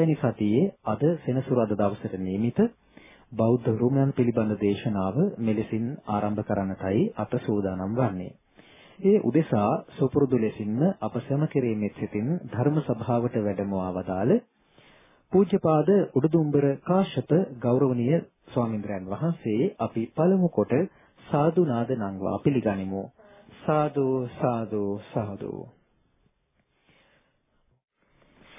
අවවැනි සතියේ අද සෙනසුරාදා දවසට නියමිත බෞද්ධ උරුමයන් පිළිබඳ දේශනාව මෙලෙසින් ආරම්භ කරන්නටයි අප සූදානම් වන්නේ. ඒ උදෙසා සුපුරුදු ලෙසින්ම අප සැම කෙරෙහිමෙත් සිටින් ධර්ම සභාවට වැඩමවා වදාළ පූජ්‍යපාද උඩුදුම්බර කාශ්‍යප ගෞරවනීය ස්වාමින්ද්‍රයන් වහන්සේ අපි පළමු කොට සාදු නාද නංවා පිළිගනිමු. සාදු සාදු සාදු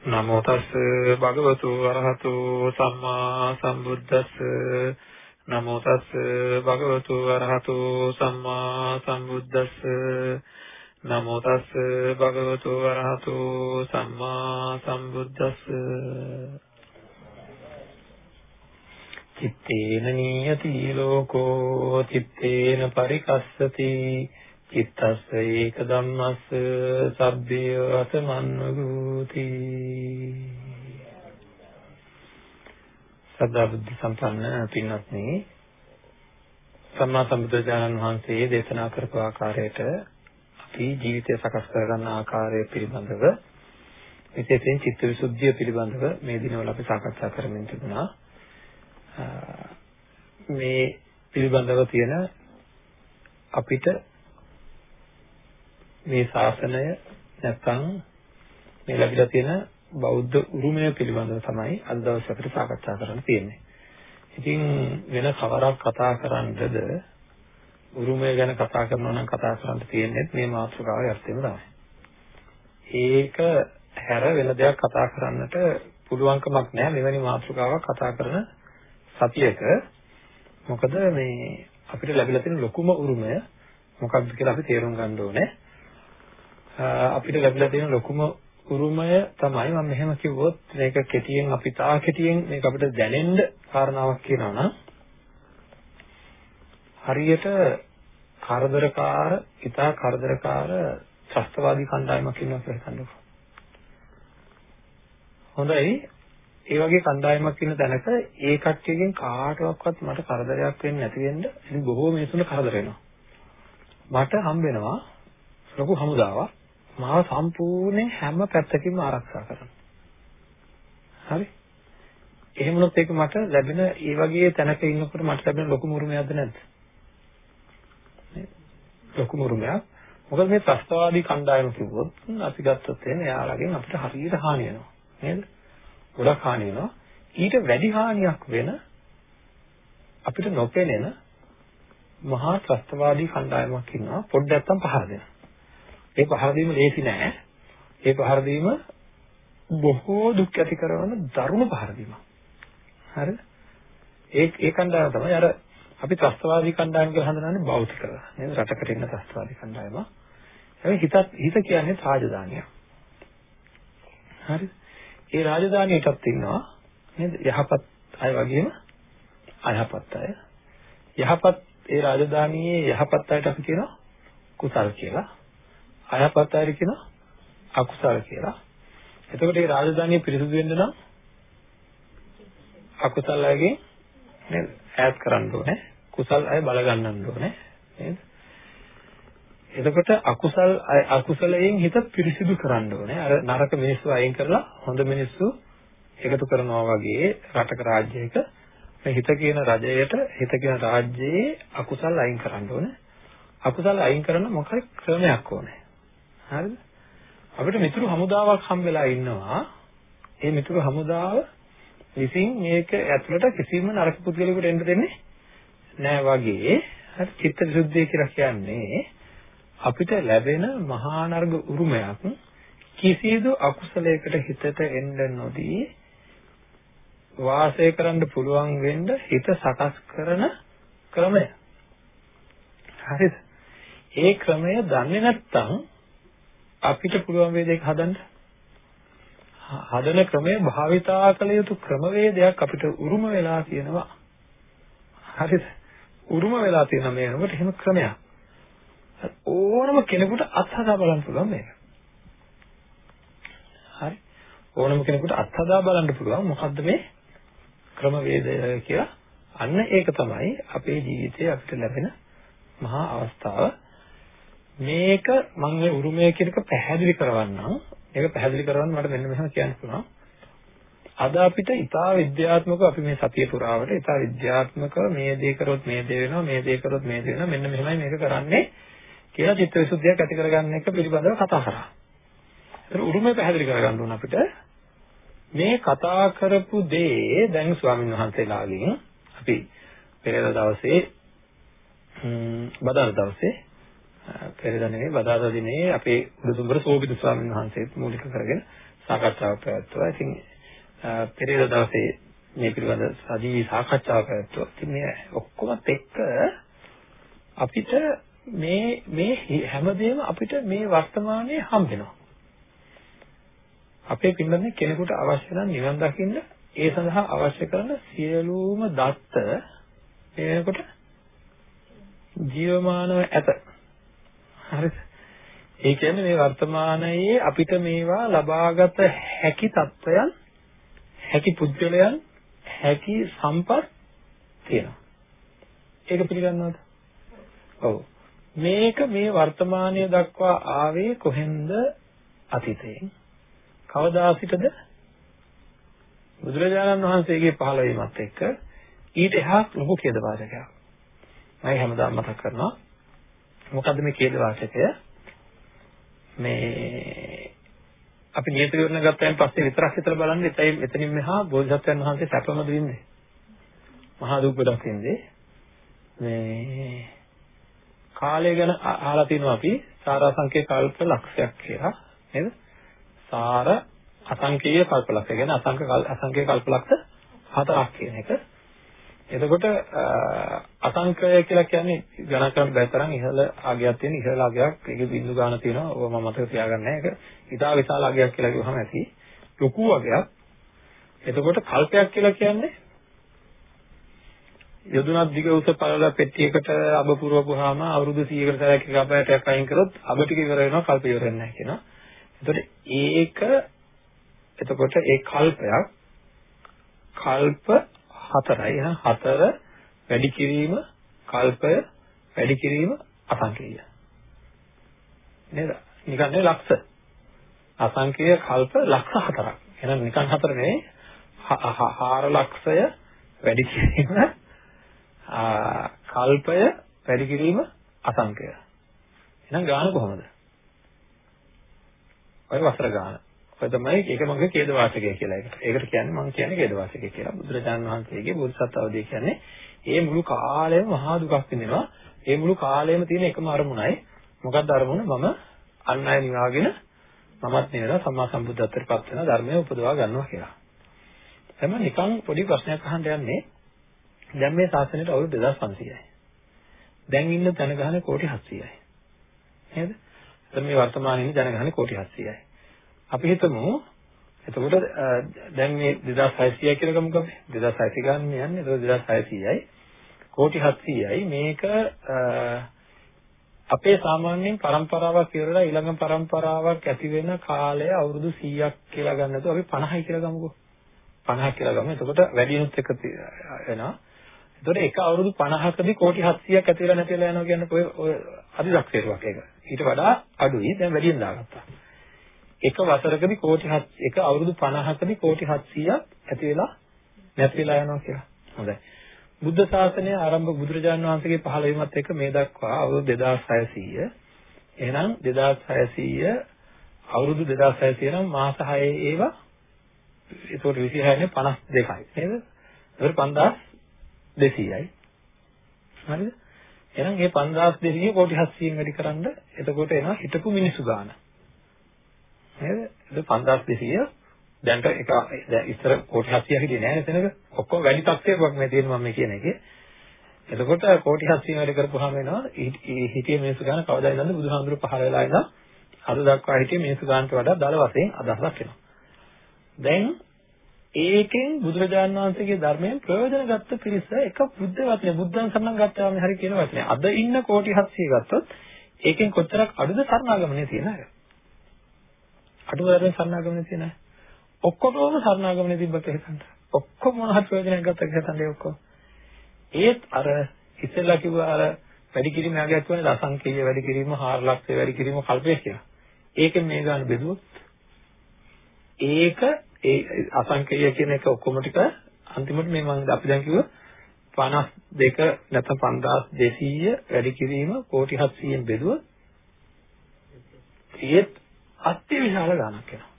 නමෝ තස් භගවතු අරහතු සම්මා සම්බුද්දස්ස. නමෝ තස් භගවතු අරහතු සම්මා සම්බුද්දස්ස. නමෝ තස් භගවතු අරහතු සම්මා සම්බුද්දස්ස. චිත්තේන නියති ලෝකෝ චිත්තේන පරිකස්සති. චිත්තස්ස ඒක ධම්මස්ස සබ්බේ අසමන්වගූති සදා බුද්ධ සම්පන්න පින්වත්නි සම්මා සම්බුදුරජාණන් වහන්සේ දේශනා කරපු ආකාරයට අපි ජීවිතය සකස් කරගන්න ආකාරය පිළිබඳව විශේෂයෙන් චිත්තවිසුද්ධිය පිළිබඳව මේ දිනවල අපි සාකච්ඡා කරමින් තිබුණා. මේ පිළිබඳව තියෙන අපිට මේ ශාසනය නැත්නම් මේ ලැබිලා තියෙන බෞද්ධ උරුමය පිළිබඳව තමයි අද දවසේ අපිට සාකච්ඡා කරන්න තියෙන්නේ. ඉතින් වෙන කවරක් කතා කරන්නද උරුමය ගැන කතා කරනවා නම් කතා කරන්න තියෙන්නේ මේ මාතෘකාවේ අර්ථයම තමයි. ඒක හැර වෙන දෙයක් කතා කරන්නට පුළුවන්කමක් නැහැ මෙවැනි මාතෘකාවක් කතා කරන සතියක. මොකද මේ අපිට ලැබිලා තියෙන ලොකුම උරුමය මොකක්ද කියලා අපි තේරුම් ගන්න ඕනේ. අපිට ලැබිලා තියෙන ලොකුම උරුමය තමයි මම මෙහෙම කිව්වොත් මේක කෙටියෙන් අපි තා කෙටියෙන් මේක අපිට දැනෙන්න කාරණාවක් කියනවා නම් හරියට කරදරකාර, ඉතා කරදරකාර ත්‍ස්තවාදී කණ්ඩායමක් ඉන්නවා කියලා හිතන්නකෝ. හොඳයි. ඒ වගේ කණ්ඩායමක් ඉන්න තැනක ඒ කට්ටියගෙන් කාටවත් මට කරදරයක් වෙන්නේ නැති වෙන්න ඉතින් බොහෝ මිනිස්සුන්ට කරදර වෙනවා. මට හම්බ වෙනවා ලොකු හමුදාවක් මාව සම්පූර්ණයෙන් හැම පැත්තකින්ම ආරක්ෂා කරනවා. හරි? එහෙම වුණොත් ඒක මට ලැබෙන ඒ වගේ තැනක ඉන්නකොට මට ලැබෙන ලොකු මුරුමයක්ද නැද්ද? ලොකු මුරුමයක්. මොකද මේ ත්‍ස්තවාදී කණ්ඩායම කිව්වොත් අපි ගත්තොත් එහෙනම් එයාලගෙන් අපිට හරියට හානි වෙනවා. නේද? ගොඩක් හානි වෙනවා. ඊට වැඩි හානියක් වෙන අපිට නොපෙනෙන මහා ත්‍ස්තවාදී කණ්ඩායමක් ඉන්නවා. පොඩ්ඩක් නැත්තම් පහර දෙනවා. ඒ පහර දීම ලේසි නෑ. ඒ පහර දීම බොහෝ දුක් ඇති කරන දරුණු පහර දීමක්. හරිද? ඒ ඒ කණ්ඩායම තමයි අර අපි ත්‍ස්තවාදී කණ්ඩායම කියලා හඳුනන්නේ භෞතිකව. නේද? රටකට ඉන්න ත්‍ස්තවාදී කණ්ඩායම. හැබැයි හිතත් හිත කියන්නේ රාජධානිය. හරිද? ඒ රාජධානියටත් ඉන්නවා නේද? යහපත් අය වගේම අයහපත් අය. යහපත් ඒ රාජධානියේ යහපත් අයට අපි කියනවා කුසල් කියලා. අයහපත් අයට කියනවා අකුසල කියලා. එතකොට මේ රාජධානිය පිරිසුදු වෙන්න නම් අකුසල අයගෙන් නේද ඈත් කරන්න ඕනේ. කුසල් අය බල ගන්නන්න ඕනේ. නේද? එතකොට අකුසල් අකුසලයෙන් හිත පිරිසිදු කරන්න ඕනේ. අර නරක මිනිස්සු අයින් කරලා හොඳ මිනිස්සු එකතු කරනවා වගේ රටක රාජ්‍යයක මේ හිත කියන රජයට හිත කියන රාජ්‍යයේ අකුසල් අයින් කරන්න ඕනේ. අකුසල් අයින් කරන මොකක්ද ක්‍රමයක් ඕනේ. හරිද? අපිට මිතුරු හමුදාවක් හම්බෙලා ඉන්නවා. ඒ මිතුරු හමුදාව විසින් මේක ඇතුළට කිසිම නරක පුද්ගලයෙකුට එන්න දෙන්නේ නෑ වගේ. හරි චිත්ත විසුද්ධිය කියලා කියන්නේ අපිට ලැබෙන මහා නර්ග උරුමයක් කිසිදු අකුසලයකට හිතට එන්න නොදී වාසය කරන්න පුළුවන් වෙන්න හිත සකස් කරන ක්‍රමය. හරිද? ඒ ක්‍රමය දන්නේ නැත්නම් අපිට පුළුවන් වේද ඒක හදන්න? හදන ක්‍රමය භාවිතා කළ යුතු ක්‍රමවේදයක් අපිට උරුම වෙලා තියෙනවා. හරිද? උරුම වෙලා තියෙන මේ වෙනකොට එහෙම ක්‍රමයක්. ඕනම කෙනෙකුට අත්හදා බලන්න පුළුවන් මේක. හරි. ඕනම කෙනෙකුට අත්හදා බලන්න පුළුවන් මොකද්ද මේ ක්‍රමවේදය කියලා. අන්න ඒක තමයි අපේ ජීවිතයේ අපිට ලැබෙන මහා අවස්ථාව. මේක මම මේ උරුමය කියන එක පැහැදිලි කරවන්නම්. ඒක පැහැදිලි කරවන්න මට මෙන්න මෙහෙම කියන්න පුළුවන්. අද අපිට ඉතා විද්‍යාත්මකව අපි මේ සතිය පුරාවට ඉතා විද්‍යාත්මකව මේ දේ කරොත් මේ දේ වෙනවා මේ දේ කරොත් මේ දේ වෙනවා මෙන්න මෙහෙමයි මේක කරන්නේ කියලා චිත්තවිසුද්ධියක් ඇති කරගන්න එක පිළිබඳව කතා කරා. ඒක උරුමය පැහැදිලි කරගන්න ඕන අපිට. මේ කතා කරපු දේ දැන් ස්වාමීන් වහන්සේලාගෙන් අපි පෙරේද දවසේ බදාදා දවසේ පෙරේද නෙවෙයි බදාදා දිනේ අපේ උඩුදුම්බර සෝබිත ස්වාමීන් වහන්සේත් මූලික කරගෙන සාකච්ඡාවක් පැවැත්වුවා. ඉතින් පෙරේද දවසේ මේ පිළිබඳ සජීවී සාකච්ඡාවක් පැවැත්වුවා. ඉතින් මේ ඔක්කොමත් එක්ක අපිට මේ මේ හැමදේම අපිට මේ වර්තමානයේ හම්බ වෙනවා. අපේ පින්නන්නේ කෙනෙකුට අවශ්‍ය නම් නිවන් දකින්න ඒ සඳහා අවශ්‍ය කරන සියලුම දත්ත එනකොට ජීවමානව ඇත. හරිද? ඒ කියන්නේ මේ වර්තමානයේ අපිට මේවා ලබාගත හැකි තත්වයන් හැකි පුද්ගලයන් හැකි සම්පත් තියෙනවා. ඒක පිළිගන්නවද? ඔව්. මේක මේ වර්තමානයේ දක්වා ආවේ කොහෙන්ද අතීතයෙන්? කවදා සිටද? බුදුරජාණන් වහන්සේගේ පහළ වීමත් එක්ක ඊට එහා ලොකු ඛේද වාචකයක්. මම හැමදාම මතක් කරනවා. මොකද්ද මේ ඛේද වාචකය? මේ අපි නියත විවරණ ගත්තයින් පස්සේ විතරක් හිතලා බලන්න එතයි එතනින් මෙහා බෝධිසත්වයන් වහන්සේ සැපමද වින්දේ? මහා දුක් ගොඩක් වින්දේ. මේ කාලය ගැන අහලා තිනවා අපි සාරාංශකේ කල්ප ලක්ෂයක් කියලා නේද? සාර අසංකේය කල්පලක්ෂ කියන්නේ අසංක අසංකේය කල්පලක්ෂ හතරක් කියන එක. එතකොට අසංකය කියලා කියන්නේ ගණන් කරන්න බැරි තරම් ඉහළ ආගයක් තියෙන ඉහළ ආගයක් ඒකේ බිඳු ගන්න තියෙනවා. ඕව මම මතක තියාගන්න ඒක. ඊටා විශාල ආගයක් කියලා කිව්වහම ඇති. ලොකු ආගයක්. එතකොට කල්පයක් කියලා කියන්නේ යොදුනක් දිග උස පළල පෙට්ටියකට අබ පුරවපුවාම අවුරුදු 100කට සැරයක් එක අපයටයක් අයින් කරොත් අබ ටික ඉවර වෙනවා කල්ප ඉවර වෙන්නේ නැහැ කියනවා. එතකොට ඒක එතකොට ඒ කල්පයක් කල්ප හතරයි එහෙනම් හතර වැඩි කිරීම කල්පය වැඩි කිරීම අසංකේය. නේද? නිකන් නේ ලක්ෂ. අසංකේය කල්ප ලක්ෂ හතරක්. එහෙනම් නිකන් හතර නෙවෙයි හාර ලක්ෂය වැඩි කිරීම කල්පය වැඩි කිරීම අසංකය. එහෙනම් ගාන කොහොමද? ඔය වසර ගාන. ඔය තමයි ඒක මගේ ඛේද වාචකය කියලා එකට. ඒකට කියන්නේ මම කියන්නේ ඛේද වාචකය කියලා. බුදුරජාණන් වහන්සේගේ බෝධිසත්ව අවදී කියන්නේ ඒ මුළු කාලෙම මහා දුකක් විඳිනවා. ඒ මුළු කාලෙම තියෙන එකම අරමුණයි. මොකක්ද අරමුණ? මම අන් අය නිවාගෙන මමත් නේද සම්මා සම්බුද්ධත්වයට පත් වෙන ධර්මය උපදවා ගන්නවා කියලා. එතන නිකන් පොඩි ප්‍රශ්නයක් අහන්න යන්නේ දැන් මේ ශාසනයට අවුරුදු 2500යි. දැන් ඉන්න ජනගහන කෝටි 700යි. නේද? එතන මේ වර්තමානයේ ජනගහන කෝටි 700යි. අපි හිතමු එතකොට දැන් මේ 2600 කියලා ගමුක අපි. 2600 ගන්න යන්නේ. එතකොට 2600යි කෝටි 700යි මේක අපේ සාමාන්‍යයෙන් પરම්පරාවක් ඉවරලා ඊළඟ પરම්පරාවක් ඇති වෙන කාලය අවුරුදු 100ක් කියලා ගන්නතු අපි 50යි කියලා ගමුකෝ. 50 කියලා ගමු. එතකොට වැඩිනුත් එක එනවා. එතකොට එක අවුරුදු 50කදී කෝටි 700ක් ඇති වෙලා නැති වෙලා යනවා කියන්නේ ඔය අධිදක්ෂේරුවක් ඒක. ඊට වඩා අඩුයි. දැන් වැඩියෙන් දාගත්තා. එක වසරකදී කෝටි 7 එක අවුරුදු 50කදී කෝටි 700ක් ඇති වෙලා නැති වෙලා යනවා කියලා. හොඳයි. බුද්ධ ශාසනය ආරම්භ බුදුරජාණන් වහන්සේගේ පහළ වීමත් එක්ක මේ දක්වා අවුරුදු 2600 එහෙනම් 2600 අවුරුදු 2600 නම් මාස 6 ඒවා ඒකට 26 නේ 52යි නේද? ඒක 5000 200යි. හරිද? එහෙනම් මේ 5200 කෝටි 700න් වැඩි කරන්න එතකොට එනවා හිටපු මිනිසු ගාන. නේද? ඒක 5200 දැන්ට එක දැන් ඉස්සර කෝටි 700 හිටියේ නැහැ නේද එතනක? ඔක්කොම වැඩි තත්ත්වයක් මේ තියෙනවා මම කියන එකේ. එතකොට කෝටි 700 වැඩි කරපුවාම එනවා හිටියේ මිනිසු ගාන කවදා ඉඳන්ද බුදුහාමුදුරු පහළ වෙලා ඉඳන් අද දක්වා හිටියේ මිනිසු ගානට වඩා දල වශයෙන් අදහසක් එනවා. දැන් ඒකෙන් බුදුරජාණන් වහන්සේගේ ධර්මයෙන් ප්‍රයෝජන ගත්ත පිරිස එක බුද්ධ වචනේ බුද්ධං සරණං ගත්තාම හරි කියන වචනේ. අද ඉන්න කෝටි 700 ගත්තොත් ඒකෙන් කොච්චරක් අඩුද සරණාගමනේ තියෙන අය. අඩුවරෙන් සරණාගමනේ තියෙන අය. ඔක්කොම සරණාගමනේ තිබ්බට හිතන්න. ඔක්කොම මොන හරි ප්‍රයෝජනයක් ගත්තද හිතන්න ඒ ඔක්කොම. ඒත් අර ඉස්සෙල්ලා කිව්වා අර වැඩි කිරීම යගයක් කියන්නේ අසංකේය වැඩි කිරීම 4 ලක්ෂය වැඩි කිරීම කල්පය කියලා. ඒකෙන් මේ ගන්න බෙදුවොත් ඒක ඒ අසංකේය කියන එක ඔක්කොම ටික අන්තිමට මේ මම අපි දැන් කිව්ව 52 නැත්නම් 5200 වැඩි කිරීම කෝටි 700න් බෙදුවොත් ඒත් අත්‍යවිශාල ගාණක් වෙනවා.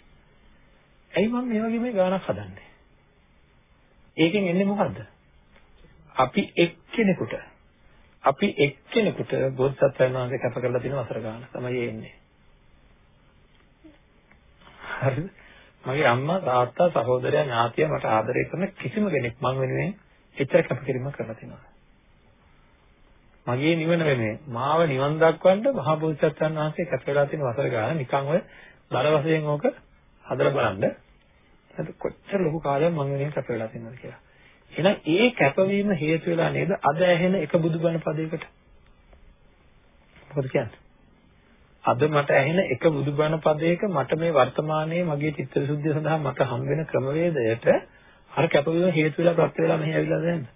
ඇයි මම මේ වගේ මේ ගාණක් හදන්නේ? ඒකෙන් එන්නේ මොකද්ද? අපි එක්කෙනෙකුට අපි එක්කෙනෙකුට බෝධිසත්වයන් වහන්සේ කැප කරලා තියෙන වසර ගාන තමයි එන්නේ. හරිද? මගේ අම්මා තාත්තා සහෝදරයා ඥාතියා මට ආදරය කරන කිසිම කෙනෙක් මං වෙනුවෙන් එච්චර කැපකිරීමක් කරලා තියෙනවා. මගේ නිවන වෙනුවෙන් මාව නිවන් දක්වන්න මහා බෝධිසත්වයන් වහන්සේ කැප වෙලා තියෙන වසර ගාන නිකන් ඔය දර වශයෙන් ඕක හදලා බලන්න. එතකොට කොච්චර ලොකු කාලයක් මං වෙනුවෙන් කැප වෙලා තියෙනවද කියලා. එහෙනම් ඒ කැපවීම හේතු වෙලා නේද අද ඇහෙන එක බුදුබණ පදයකට? මොකද කියන්නේ? අද මට ඇහෙන එක බුදුබණ පදයක මට මේ වර්තමානයේ මගේ චිත්ත විසුද්ධිය සඳහා මට හම් වෙන ක්‍රමවේදයට අර කැපවීම හේතු වෙලා ප්‍රත්‍ය වෙලා මෙහි ඇවිල්ලා දැන්.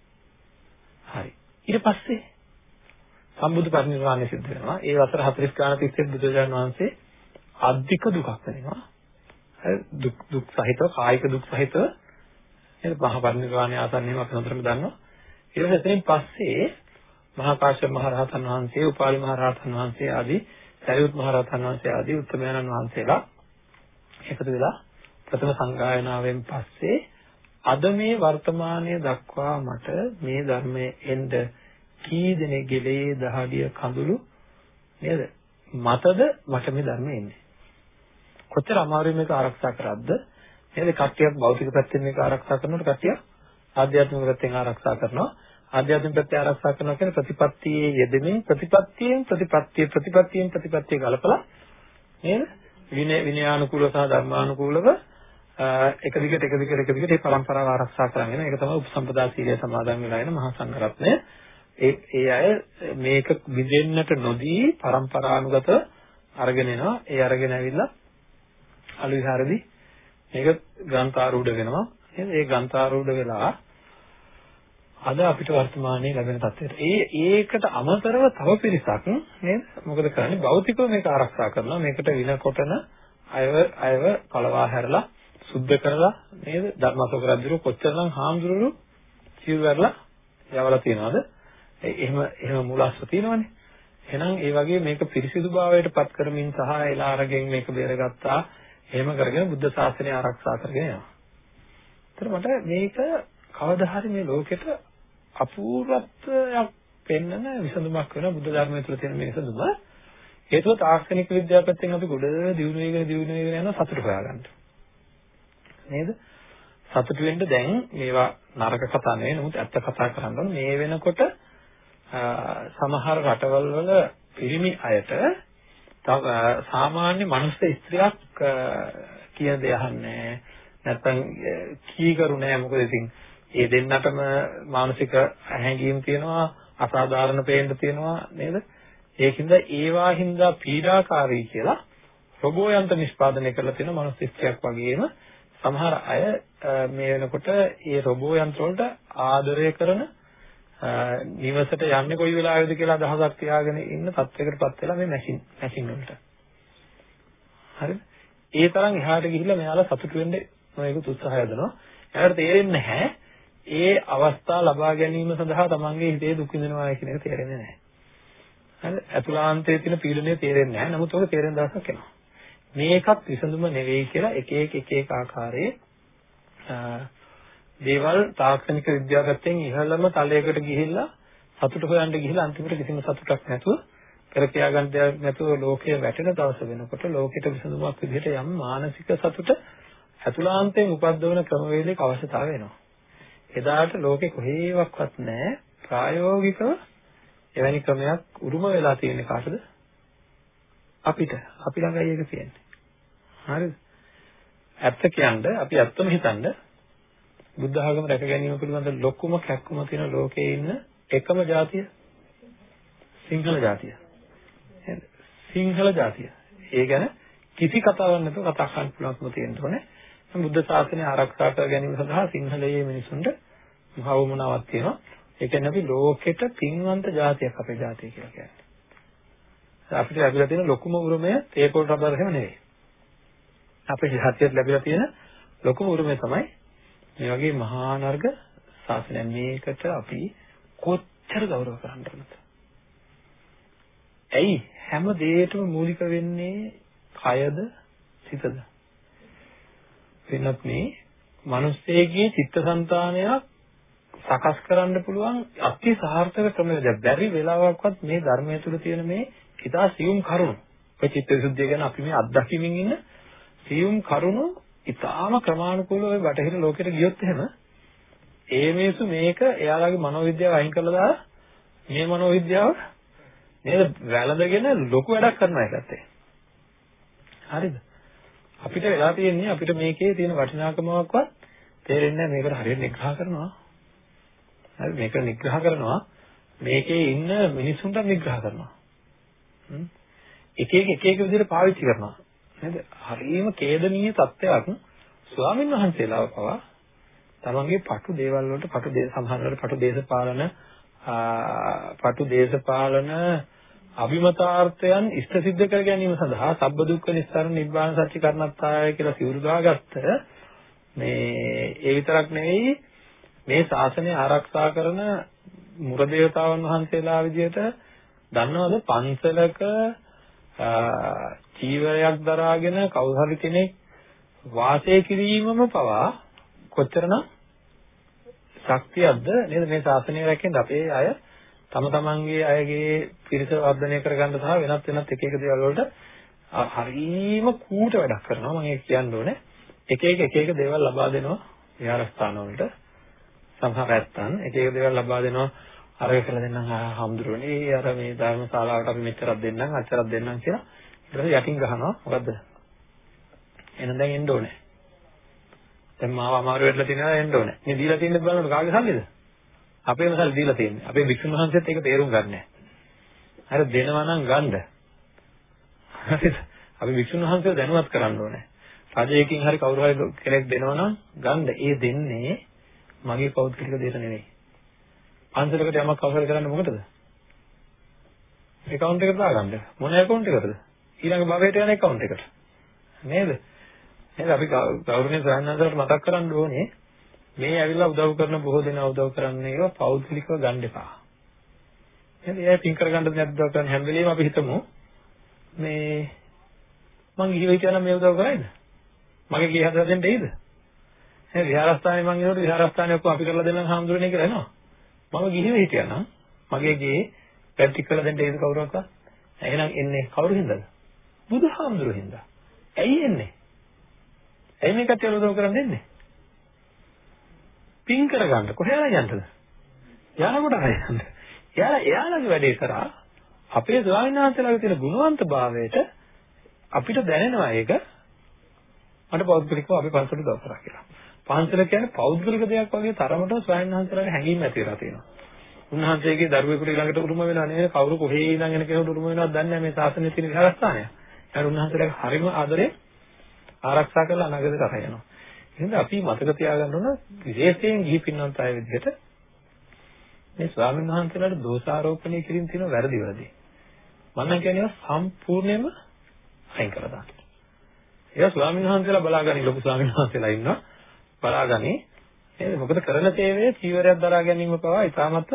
හරි. ඊට පස්සේ සම්බුදු පරිනිර්වාණය සිද්ධ වෙනවා. ඒ වසර 40 ගාන තිස්සේ බුදුරජාණන් වහන්සේ අධික දුකක් වෙනවා. හරි දුක් දුක් සහිතව කායික දුක් සහිතව නේද මහා පරිනිර්වාණය ආසන්නයම අපි හොඳටම දන්නවා ඊට පස්සේ එතනින් පස්සේ මහා කාශ්‍යප මහ රහතන් වහන්සේ උපාලි මහ රහතන් වහන්සේ ආදී සරියුත් මහ රහතන් වහන්සේ ආදී උත්තමයන්න් වහන්සේලා එකතු වෙලා ප්‍රථම සංගායනාවෙන් පස්සේ අද මේ වර්තමානයේ දක්වා මට මේ ධර්මයේ එන්න කී දෙනෙක් ගෙලේ දහඩිය කඳුළු නේද මතද මට මේ ධර්මයේ එන්නේ කොච්චර අමාරුයි මේක ආරක්ෂා කරද්ද නේද? කට්ටියක් භෞතික පැත්තෙන් මේක ආරක්ෂා කරනකොට කට්ටිය ආධ්‍යාත්මික පැත්තෙන් ආරක්ෂා කරනවා. ආධ්‍යාත්මික පැත්තේ ආරක්ෂා කරනවා කියන්නේ ප්‍රතිපත්තියේ යෙදෙමින් ප්‍රතිපත්තියෙන් ප්‍රතිපත්තිය ප්‍රතිපත්තියෙන් ප්‍රතිපත්තිය ගලපලා නේද? විනය විනයානුකූලව සහ ධර්මානුකූලව එක දිගට එක දිගට එක දිගට මේ પરම්පරාව ආරක්ෂා කරගෙන ඒක තමයි උපසම්පදා සීලය සමාදන් වෙලා යන මහා සංඝරත්නය. ඒ ඒ අය මේක විදෙන්නට නොදී પરම්පරානුගත අරගෙන එනවා. ඒ අරගෙන ඇවිල්ලා අලු විහාරදී මේක ග්‍රන්ථාරූඪ වෙනවා. නේද? ඒ ග්‍රන්ථාරූඪ වෙලා අද අපිට වර්තමානයේ ලැබෙන තත්ත්වයට. ඒ ඒකට අමතරව තව පිරිසක් නේද? මොකද කරන්නේ? භෞතිකව මේක ආරක්ෂා කරනවා. මේකට වින කොටන අයව අයව පළවා හැරලා සුද්ධ කරලා නේද? ධර්මසෝක රජුරු කොච්චරනම් හාමුදුරුවෝ සිව් වැරලා යවලා තියනවාද? එහෙම එහෙම මූලාශ්‍ර තියෙනවනේ. එහෙනම් ඒ වගේ මේක පිරිසිදු භාවයට පත් කරමින් සහ එලා අරගෙන මේක බේරගත්තා. එහෙම කරගෙන බුද්ධ ශාසනය ආරක්ෂා කරගෙන යනවා. ඒතර මට මේක කවදා හරි මේ ලෝකෙට අපූර්වත්වයක් පෙන්වන විසඳුමක් වෙන බුද්ධ ධර්මය තුළ තියෙන මේ විසඳුම හේතුව තාක්ෂණික විද්‍යාව පැත්තෙන් අපි ගොඩ දියුණු වෙගෙන දියුණු වෙගෙන යන සතුට හොයාගන්න. නේද? සතුට වෙන්න දැන් මේවා නරක කතා නෙවෙයි නමුත් ඇත්ත කතා කරන්න ඕන මේ වෙනකොට සමහර රටවල් වල පිරිමි අයට සාමාන්‍ය මනුස්ස ස්ත්‍රියක් කියන දේ අහන්නේ නැත්නම් කීකරු නෑ. මොකද ඉතින් ඒ දෙන්නටම මානසික හැඟීම් තියෙනවා අසාධාරණ පේන්න තියෙනවා නේද? ඒකින්ද ඒවා හින්දා පීඩාකාරී කියලා රොබෝ යන්ත්‍ර නිෂ්පාදනය කරලා තියෙන මනුස්ස ස්ත්‍රියක් වගේම සමහර අය මේ වෙනකොට ඒ රොබෝ යන්ත්‍ර වලට ආදරය කරන නිවසට යන්නේ කොයි වෙලාවෙද කියලා අදහසක් තියාගෙන ඉන්න තත්යකටපත් වෙලා මේ මැෂින් මැෂින් වලට. හරිද? ඒ තරම් එහාට ගිහිල්ලා මෙයාලා සතුටු වෙන්න මේක උත්සාහය යදනවා. එයාට තේරෙන්නේ නැහැ ඒ අවස්ථාව ලබා ගැනීම සඳහා තමන්ගේ හිතේ දුක් විඳිනවා කියන එක තේරෙන්නේ නැහැ. හරිද? අතුලාන්තයේ තියෙන පීඩනය තේරෙන්නේ නැහැ. නමුත් ඔක තේරෙන දවසක් එනවා. මේකත් විසඳුම නෙවෙයි කියලා එක එක එක එක ආකාරයේ දේවල් තාක්ෂණික විද්‍යාව පැත්තෙන් ඉහළම තලයකට ගිහිල්ලා සතුට හොයන්න ගිහිල්ලා අන්තිමට කිසිම සතුටක් නැතුව කර කියාගන්න දෙයක් නැතුව ලෝකය වැටෙන දවස වෙනකොට ලෝකෙට විසඳුමක් විදිහට යම් මානසික සතුට අතුලාන්තයෙන් උපද්දවන ක්‍රමවේදයක අවශ්‍යතාවය එනවා. එදාට ලෝකෙ කොහේවත් නැහැ ප්‍රායෝගිකව එවැනි ක්‍රමයක් උරුම වෙලා තියෙන කාටද? අපිට. අපි ළඟයි ඒක තියෙන්නේ. හරිද? ඇත්ත කියන්නේ අපි ඇත්තම හිතන්නේ බුද්ධ ආගම රැක ගැනීම පිළිබඳ ලොකුම කැක්කුම තියෙන ලෝකයේ ඉන්න එකම ජාතිය සිංහල ජාතිය. සිංහල ජාතිය. ඒ ගැන කිසි කතාවක් නැතුව කතා කරන්න පුළුවන්කම තියෙන්න ඕනේ. බුද්ධ ශාසනය ආරක්ෂා කර ගැනීම සඳහා සිංහලයේ මිනිසුන්ට මහවමනාවක් තියෙනවා. ඒ කියන්නේ අපි ලෝකෙට පින්වන්ත ජාතියක් අපේ ජාතිය කියලා කියන්නේ. අපිට ලැබිලා තියෙන ලොකුම උරුමය තේපොල් රබර් එහෙම නෙවෙයි. අපේ ජාතියට ලැබිලා තියෙන ලොකුම උරුමය තමයි මේ වගේ මහා නර්ග ශාසනය. මේකට අපි කොච්චර ගෞරව කරන්න ඕනද? ඇයි හැම දෙයකටම මූලික වෙන්නේ කයද සිතද? වෙනත් මේ මිනිස්සෙගේ චිත්තසංතානයක් සකස් කරන්න පුළුවන් අති සාර්ථක ක්‍රමයක්. බැරි වෙලාවකවත් මේ ධර්මය තුල තියෙන මේ ඉතා සියුම් කරුණු. ඔය චිත්තවිසුද්ධිය ගැන අපි මේ අත්දැකීමින් ඉන්න සියුම් කරුණු ඉතාම ක්‍රමානුකූලව ඔය බටහිර ලෝකෙට ගියොත් එහෙම ඒ මිනිස්සු මේක එයාලගේ මනෝවිද්‍යාව අයින් කරලා දාලා මේ මනෝවිද්‍යාව නේද වැළඳගෙන ලොකු වැඩක් කරනවා ඒකත් හරිද? අපිට වෙලා තියෙන්නේ අපිට මේකේ තියෙන වටිනාකමක්වත් තේරෙන්නේ නැහැ. මේකට හරියට නිග්‍රහ කරනවා. හරි මේක නිග්‍රහ කරනවා. මේකේ ඉන්න මිනිසුන්ට නිග්‍රහ කරනවා. එක එක එක එක විදිහට පාවිච්චි කරනවා. නේද? හරිම ඛේදනීය තත්ත්වයක් ස්වාමින් වහන්සේලාව පවා තමන්ගේ පටු දේවල් වලට පටු සමහර වෙලාවට පටු දේශපාලන පටු දේශපාලන අභිමතාර්ථයන් ඉෂ්ට සිද්ධ කර ගැනීම සඳහා සබ්බ දුක්ඛ නිස්සාරණ නිබ්බාන සත්‍ය කරණත්තාය කියලා සිවුරු දාගත්ත මේ ඒ විතරක් නෙවෙයි මේ ශාසනය ආරක්ෂා කරන මුර දේවතාවුන් වහන්සේලා විදිහට දන්නවද? පන්සලක චීවරයක් දරාගෙන කවුරු හරි කෙනෙක් වාසය කිරීමම පවා කොච්චරනම් ශක්තියක්ද නේද? මේ ශාසනය රැකෙන්න අපේ අය තම තමන්ගේ අයගේ පිරිස වර්ධනය කරගන්න සහ වෙනත් වෙනත් එක එක දේවල් වලට හරීම කූට වැඩක් කරනවා. මම ඒක කියන්න ඕනේ. එක එක එක එක දේවල් ලබා දෙනවා විහාරස්ථාන වලට. සමහර ඇත්තන් එක එක දේවල් ලබා දෙනවා. අර කියලා දෙන්නම් හම්දුරනේ අර මේ ධර්මශාලාවට අපි මෙච්චරක් දෙන්නම් අච්චරක් දෙන්නම් කියලා ඊට පස්සේ යටින් ගහනවා. මොකද්ද? එහෙනම් දැන් එන්න ඕනේ. දැන් මාව අමාරු වෙලා තියෙනවා එන්න ඕනේ. මේ දීලා තියෙන්නේ බලන්න කාගේ සල්ලිද? අපේම සල්ලි දීලා තියෙන්නේ. අපේ වික්ෂුන් වහන්සේත් ඒක තේරුම් ගන්න නැහැ. හරි දෙනවා නම් ගන්න. හරිද? අපි වික්ෂුන් වහන්සේව දැනුවත් කරන්න ඕනේ. රජයකින් හරි කවුරු හරි කෙනෙක් දෙනවා නම් ගන්න. ඒ දෙන්නේ මගේ පෞද්ගලික දෙයක් නෙවෙයි. පන්සලකට යමක් අවසර කරන්න මොකටද? account එකට දාගන්න. මොන account එකටද? ඊළඟ භවයට යන account එකට. නේද? නේද අපි ගෞරවනීය සයන්නාන්සලට මතක් කරන්න ඕනේ මේ ඇවිල්ලා උදව් කරන බොහෝ දෙනා උදව් කරන්නේ ඒවා පෞද්ගලිකව ගන්න එපා. නේද? ඒ පින් කරගන්නද නැද්ද කරන හැම වෙලෙම අපි හිතමු මේ මං ගිහිව හිටියනම් මේ උදව් කරයිද? මගේ ගේ හදලා දෙන්න එයිද? එහෙනම් විහාරස්ථානේ මං ඒකට විහාරස්ථානේ ඔක්කොම අපි කරලා දෙන්නම් හාමුදුරනේ කියලා එනවා. මම ගිහිව හිටියා නම් මගේ ගේ පැටි කරලා දෙන්න ඒද කවුරක්වත් එහෙනම් එන්නේ කවුරු හින්දාද බුදුහාමුදුරුවෝ හින්දා. ඇයි එන්නේ? ඇයි මේ කට්ටිය උදව් කරන්න එන්නේ? පින් කරගන්න. කොහෙලා යන්නද? යනකොට හරියන්න එයාලා එයාලගේ වැඩේ කරා අපේ ස්වාමීන් වහන්සේලාගේ තියෙන ගුණවන්ත භාවයට අපිට දැනෙනවා ඒක. මට පෞද්ගලිකව අපි පන්සලට උදව් කරා කියලා. පන්සල කියන්නේ පෞද්ගලික දෙයක් වගේ තරමට ස්වයං වහන්සේලාට හැඟීම් ඇති වෙලා තියෙනවා. උන්වහන්සේගේ දරුවෙකුට ළඟට උරුම වෙලා නෙවෙයි. කවුරු කොහේ ඉඳන් එන කෙනෙකුට උරුම වෙනවද දන්නේ නැහැ මේ ශාසනයේ තියෙන විහාරස්ථානය. ඒකට උන්වහන්සේලාගේ හරිම ආදරේ ආරක්ෂා කරලා අනාගතයට අරන් යනවා. එහෙනම් අපි මතක තියාගන්න ඕන විශේෂයෙන් ගිහි පින්නන්ත අය විදිහට මේ ස්වාමීන් වහන්සේලාට දෝෂාරෝපණය කිරීම තියෙන වැරදි වැරදි. මම කියන්නේ සම්පූර්ණයෙන්ම අයින් කරලා දාන්න. ඒක ස්වාමීන් වහන්සේලා බලාගන්නේ ලොකු ස්වාමීන් වහන්සේලා ඉන්නවා. බලාගනි නේද මොකද කරන සේවයේ චීවරයක් දරා ගැනීම පවා ඉතාමත්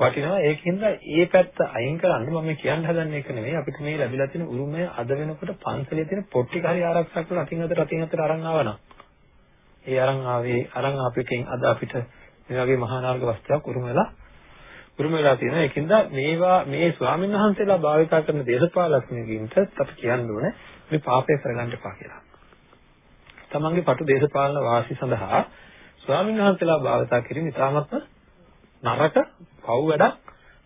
වටිනවා. ඒකින්ද ඒ පැත්ත අයින් කරන්න මම කියන්න හදන්නේ ඒක නෙවෙයි අපිට මේ ලැබිලා තියෙන උරුමය අද වෙනකොට පන්සලේ තියෙන පොට්ටි හරි ආරක්ෂා කරලා අතින් අතට අතින් අතට අරන් ආවනම්. ඒ අරන් ආවේ අරන් ආපෙකින් අද අපිට මේ වගේ මහා නාර්ග වස්තුවක් උරුම වෙලා උරුම වෙලා තියෙනවා. ඒකින්ද මේවා මේ ස්වාමීන් වහන්සේලා භාවිතා කරන දේශපාලඥයින්ට අපි කියන්න ඕනේ මේ පාපය කරගන්න එපා කියලා. තමන්ගේ පටු දේශපාලන වාසි සඳහා ස්වාමීන් වහන්සේලා භාවිතා කිරීම ඉතාමත්ම නරක පව් වැඩක්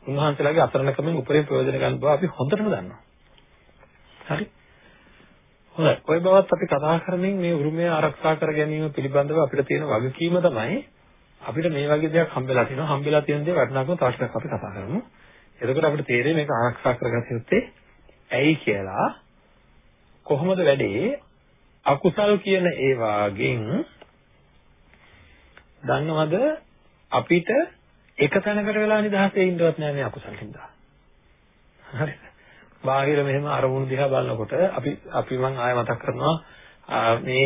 උන්වහන්සේලාගේ අසරණකමෙන් උපරිම ප්‍රයෝජන ගන්න බව අපි හොඳටම දන්නවා. හරි. හොඳයි. ওই බවත් අපි කතා කරමින් මේ උරුමය ආරක්ෂා කර ගැනීම පිළිබඳව අපිට තියෙන වගකීම තමයි අපිට මේ වගේ දෙයක් හම්බෙලා තියෙනවා. හම්බෙලා තියෙන දේ වටිනාකම තව ටිකක් අපි කතා කරමු. එතකොට අපිට තේරෙන්නේ මේක ආරක්ෂා කරගත යුත්තේ ඇයි කියලා. කොහොමද වැඩේ? අකුසල් කියන ඒ වාගෙන් දන්නවද අපිට එක තැනකට වෙලා නිදහසේ ඉන්නවත් නෑ මේ අකුසල් හින්දා. හරිද? බාහිර මෙහෙම අරමුණු දිහා බලනකොට අපි අපි මම ආය මතක් කරනවා මේ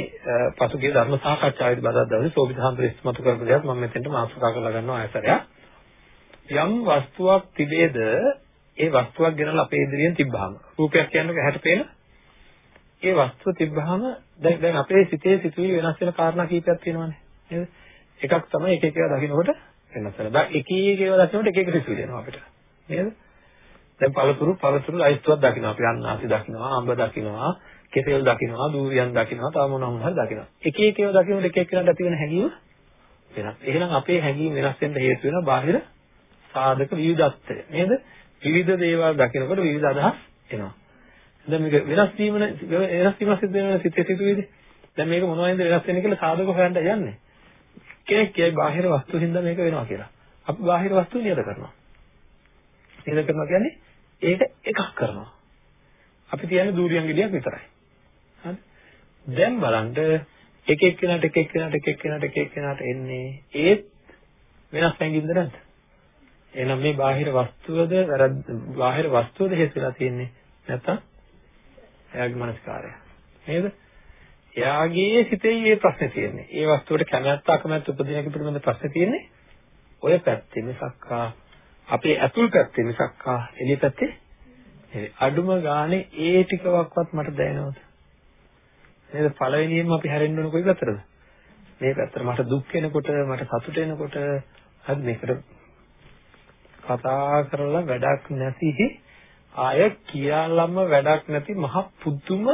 පසුගිය ධර්ම සාකච්ඡාවේදී බදා දවසේ සෝබිතහම්බර ඉස්මතු කරපු දෙයක් මම මෙතෙන්ට මාතෘකා කරලා ගන්නවා ආයතරයක්. යම් වස්තුවක් තිබේද ඒ වස්තුවක් ගෙනලා අපේ ඉදිරියෙන් තිබ්බහම රූපයක් කියන්නේ ඇහැට පේන ඒ වස්තුව තිබ්බහම දැන් දැන් අපේ සිතේ සිතුවිලි වෙනස් වෙන කාරණා කීපයක් තියෙනවානේ නේද එකක් තමයි එක එක ඒවා දකින්නකොට වෙනස් වෙනවා. දැන් එක එක ඒවා දකින්නකොට එක එක සිතුවිලි එනවා අපිට. නේද? දැන් පළතුරු පළතුරු ලයිස්තුවක් දකින්නවා අපි අන්නාසි දකින්නවා අඹ දකින්නවා කෙසෙල් දකින්නවා දූවියන් දකින්නවා තව මොනවා මොනවා හරි දකින්නවා එක එක ඒවා දකින්නකොට එක එක කෙනාට ඇති වෙන හැඟීම වෙනස්. එහෙනම් අපේ හැඟීම් වෙනස් වෙන්න හේතු වෙනවා බාහිර සාධක විවිධත්වය. නේද? විවිධ දේවල් දකිනකොට විවිධ අදහස් එනවා. දැන් මේක වෙනස් වීම වෙනස් වීම සිද්ධ වෙන සිතේ සිදුවේද දැන් මේක මොනවයින්ද වෙනස් වෙන්නේ කියලා සාධක හොයන්න යන්නේ. කෙනෙක් කියයි බාහිර වස්තු හින්දා මේක වෙනවා කියලා අපි බාහිර වස්තු නියත කරනවා නියත කරනවා කියන්නේ ඒක එකක් කරනවා. අපි කියන්නේ දූරියන් ගෙඩියක් විතරයි. හරි? දැන් බලන්න එක එක්කෙනාට එක එක්කෙනාට එක එක්කෙනාට එක එක්කෙනාට එන්නේ ඒත් වෙනස් හැඟින්ද නැද්ද? එහෙනම් මේ බාහිර වස්තුවද වැරද්ද බාහිර වස්තුවද හේතුලා තියෙන්නේ නැත්තම් එයාගේ මනස්කාරය. නේද? එයාගේ සිතේ මේ ප්‍රශ්නේ තියෙන්නේ. ඒ වස්තුවට කැමැත්ත අකමැත්ත උපදින එක පිළිබඳ ප්‍රශ්නේ තියෙන්නේ ඔය පැත්තේ මිසක්කා අපේ ඇතුල් පැත්තේ මිසක් ආ එළිය පැත්තේ නෙවෙයි. අඩුම ගානේ ඒ ටිකවක්වත් මට දැනෙනවද? නේද? පළවෙනියෙන්ම අපි හැරෙන්න ඕන කොයි පැත්තටද? මේ පැත්තට. මට දුක් වෙනකොට, මට සතුට වෙනකොට හරි මේකට කතා කරලා වැඩක් නැති ආය කියාලම වැඩක් නැති මහ පුදුම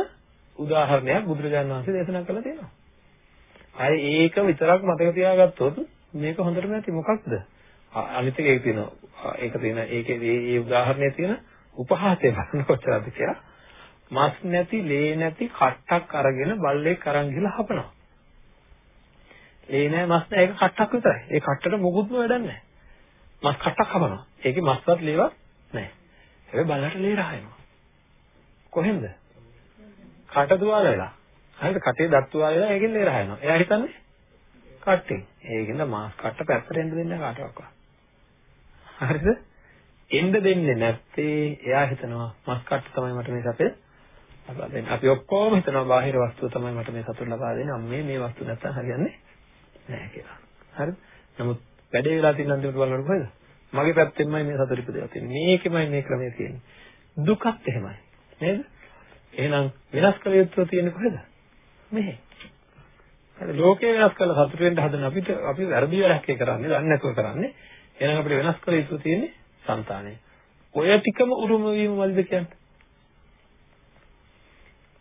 උදාහරණයක් බුදුරජාණන් වහන්සේ දේශනා කළා තියෙනවා. අය ඒක විතරක් මතක තියාගත්තොත් මේක හොඳටම නැති මොකක්ද? අනිත් එක ඒක තියෙනවා. ඒක තියෙන ඒකේ මේ උදාහරණයේ තියෙන උපහාසය බලන්න කොච්චරද කියලා. මස් නැති, ලේ නැති කට්ටක් අරගෙන බල්ලෙක් අරන් ගිහලා හපනවා. ලේ නැහැ මස් නැහැ ඒක කට්ටක් විතරයි. ඒ කට්ටට මොකුත්ම වැඩක් නැහැ. මස් කට්ටක් හපනවා. ඒකේ මස්වත් ලේවත් නැහැ. හැබැයි බල්ලට ලේ රහයනවා. කොහෙන්ද? කට තුවාල වෙලා. හරිද? කටේ දත් තුවාල වෙලා ඒකෙන් ලේ රහයනවා. එයා හිතන්නේ කට්ටෙන්. ඒකින්ද මාස් කට්ට පැත්තට එන්න දෙන්නේ කාටවත්. හරිද? එන්න දෙන්නේ නැත්තේ එයා හිතනවා මස් කට්ට තමයි මට මේ සැපේ ලබා දෙන්නේ. අපි ඔක්කොම හිතනවා බාහිර වස්තුව තමයි මට මේ සතුට ලබා දෙන්නේ. අම්මේ මේ වස්තුව නැත්තම් හරියන්නේ නැහැ කියලා. හරිද? නමුත් වැඩේ වෙලා තියෙන අන්තිමට බලනකොට කොහෙද? මගේ පැත්තෙන්මයි මේ සතුට ඉපදෙලා තියෙන්නේ. මේකෙමයි මේ ක්‍රමය තියෙන්නේ. දුකත් එහෙමයි. නේද? එහෙනම් වෙනස් කළ යුතු තියෙන්නේ කොහෙද? මෙහි. හරි ලෝකේ වෙනස් කරලා සතුට වෙන්න හදන අපිට අපි වැරදි වැඩක් කරන්නේ, දන්නේ නැතුව කරන්නේ. එහෙනම් අපිට වෙනස් කළ යුතු තියෙන්නේ సంతානය. ඔය ටිකම උරුම වීම වලිද කියන්නේ?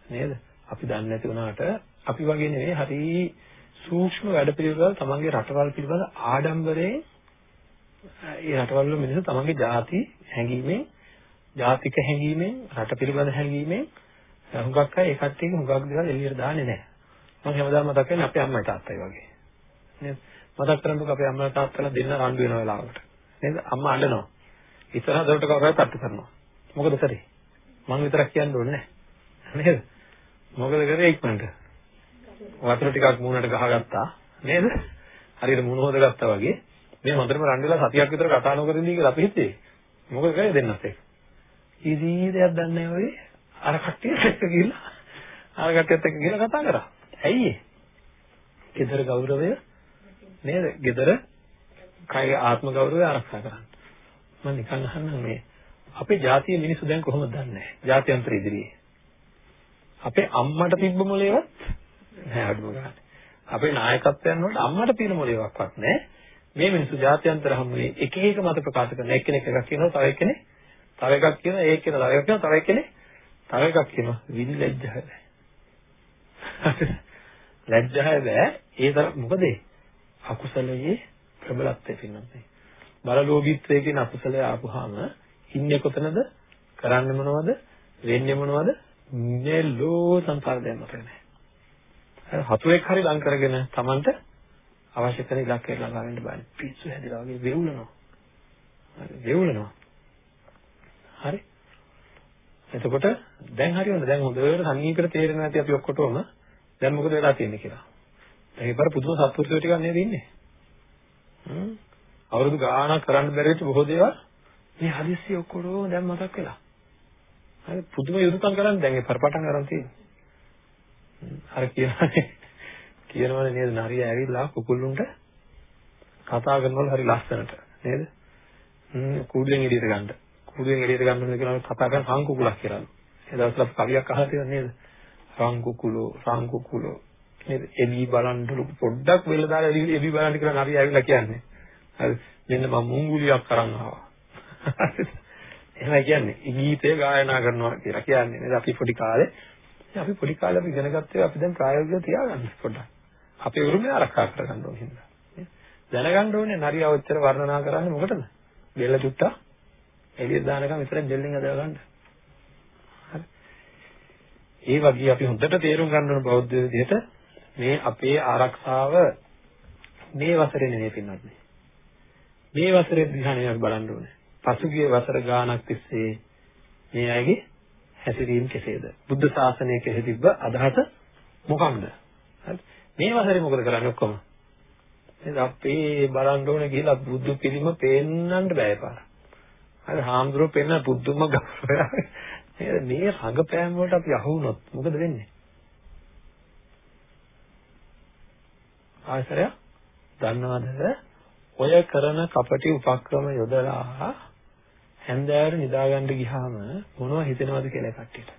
නේද? අපි දන්නේ නැති වුණාට අපි වගේ නෙවෙයි හරි සූක්ෂම වැඩ පිළිවෙල තමන්ගේ රටවල් පිළිබඳ ආඩම්බරයෙන් ඒ රටවල් වල මිනිස්සු තමන්ගේ ಜಾති හැඟීමෙන් ජාතික හැඟීමෙන් රට පිළිබඳ හැඟීමෙන් හුඟක් අය ඒ කට්ටියගේ හුඟක් දේවල් එළියට දාන්නේ නැහැ. මම හැමදාම මතක් කරන්නේ අපේ අම්මයි තාත්තයි වගේ. නේද? මතක් කරමුකෝ අපේ අම්මලා තාත්තලා දෙන්න රණ්ඩු වෙන වෙලාවකට. නේද? අම්මා අඬනවා. ඉස්සරහ දොරට කවුරු හරි තට්ටු කරනවා. මොකද කරේ? මම විතරක් කියන්න ඕනේ නැහැ. නේද? මොකද කරේ ඉක්මනට? වතුර ටිකක් මූණට ගහගත්තා. නේද? හරියට මූණ හොදගත්තා වගේ. මේ හොඳටම රණ්ඩුලා සතියක් විතර කතා නොකර ඉඳී කියලා අපි හිතුවේ. මොකද කරේ දෙන්නත් එක්ක? ඉදි දෙයක් දන්නේ නැහැ ඔය. අර කට්ටියත් එක්ක ගිහලා අර කට්ටියත් එක්ක ගිහලා කතා කරා. ඇයි ඒ? gedara ගෞරවය නේද? gedara කය ආත්ම ගෞරවය ආරක්ෂා කරන්න. මම නිකන් අහන්නම් මේ අපේ ජාතිය මිනිස්සු දැන් කොහොමද දන්නේ? ජාත්‍යන්තර ඉදිරියේ. අපේ අම්මට තිබ්බ මොලේවත් නෑ අඩුම ගන්න. අපේ නායකත්වයන් වලට අම්මට තියෙන මොලේවක්වත් නෑ. මේ මිනිස්සු ජාත්‍යන්තර හැමුවේ එක එක මත ප්‍රකාශ කරන එක්කෙනෙක් එකක් කියනවා තව එක්කෙනෙක් තව එකක් කියනවා ඒක කියනවා තව එකක් කියනවා තව එක්කෙනෙක් තව එකක් කියනවා විනිලැජ්ජ හැබැයි ලැජ්ජාය බෑ ඒ තරම් මොකද අකුසලයේ ප්‍රබලත්වය පින්නන්නේ බලලෝභීත්වයේ කියන අකුසලය ආපුවාම ඉන්නේ කොතනද කරන්නේ මොනවද වෙන්නේ මොනවද නෙලෝ සංසාර දෙයක් මතක නැහැ. හතුරෙක් හරි ලං කරගෙන Tamanට අවශ්‍ය කරන ඉලක්කයට ළඟා වෙන්න බෑ. පිස්සු හැදිලා වගේ වෙවුලනවා. හරි වෙවුලනවා. හරි. එතකොට දැන් හරියවද දැන් හොඳට සංගීතයට තේරෙනවා ඇති අපි ඔක්කොටම දැන් මොකද වෙලා තියෙන්නේ කියලා. දැන් ඒපාර පුදුම සත්පුරුෂයෝ ටිකක් නේද ඉන්නේ. හ්ම්. අවුරුදු ගාණක් කරන්න බැරි වෙච්ච බොහෝ දේවල් මේ හදිස්සිය ඔක්කොම දැන් මතක් වෙලා. හරි පුදුම යුතුයකම් කරන්නේ දැන් ඒ පරපටන් අරන් තියෙන්නේ. අර කියනවානේ කියනවනේ නේද නරිය ඇවිල්ලා කුකුල්ලුන්ට කතා කරනවලු හරි ලස්සනට නේද? හ්ම් කූඩුවෙන් එළියට ගන්න. කූඩුවෙන් එළියට ගන්න කියලා කතා කරන රං කුකුලක් කියලා. ඒ දවස්වල කවියක් අහලා තියෙනවා නේද? රං කුකුලෝ රං කුකුලෝ නේද? එළි බලන්න පොඩ්ඩක් වෙල දාලා එළි එළි බලන්න කියලා නරිය ඇවිල්ලා කියන්නේ. හරි මෙන්න මම මුංගුලියක් අරන් ආවා. එහෙමයි කියන්නේ. ගීතය ගායනා කරනවා කියලා කියන්නේ නේද? අපි පොඩි කාලේ අපි පොඩි කාලේ අපි ඉගෙන ගත්තේ අපි දැන් ප්‍රායෝගිකව තියාගන්න පොඩ්ඩක්. අපේ උරුමය ආරක්ෂා කරගන්න ඕනේ හින්දා. දැනගන්න ඕනේ නරිය ඔච්චර වර්ණනා කරන්නේ මොකටද? බෙල්ල චුට්ටා එළියට දානකම් විතරක් බෙල්ලෙන් අදලා ගන්න. හරි. ඒ වගේ අපි හොඳට තේරුම් ගන්න ඕන බෞද්ධ විදිහට මේ අපේ ආරක්ෂාව මේ වසරේ නෙමෙයි පින්නත් මේ වසරේ දිහානේ බලන්න ඕනේ. පසුගිය වසර ගාණක් තිස්සේ මේ අයගේ හැසිරීම කෙසේද? බුද්ධ ශාසනය කෙසේ තිබ්බ අදහස මොකක්ද? හරි. මේ වසරේ මොකද කරන්නේ ඔක්කොම? නේද අපේ බලන්න ඕනේ කියලා බුදු පිළිම පේන්නන්න බෑ පාර. හරි හාමුදුරුවෝ පෙන්න බුදුම ගෞරවය. නේද මේ රඟපෑම් වලට අපි අහු වුණොත් මොකද වෙන්නේ? ආයතරය දන්නවද? ඔය කරන කපටි උපක්‍රම යොදලා හැන්දෑවට නිදාගන්න ගියාම මොනව හිතෙනවද කියලා කට්ටියට.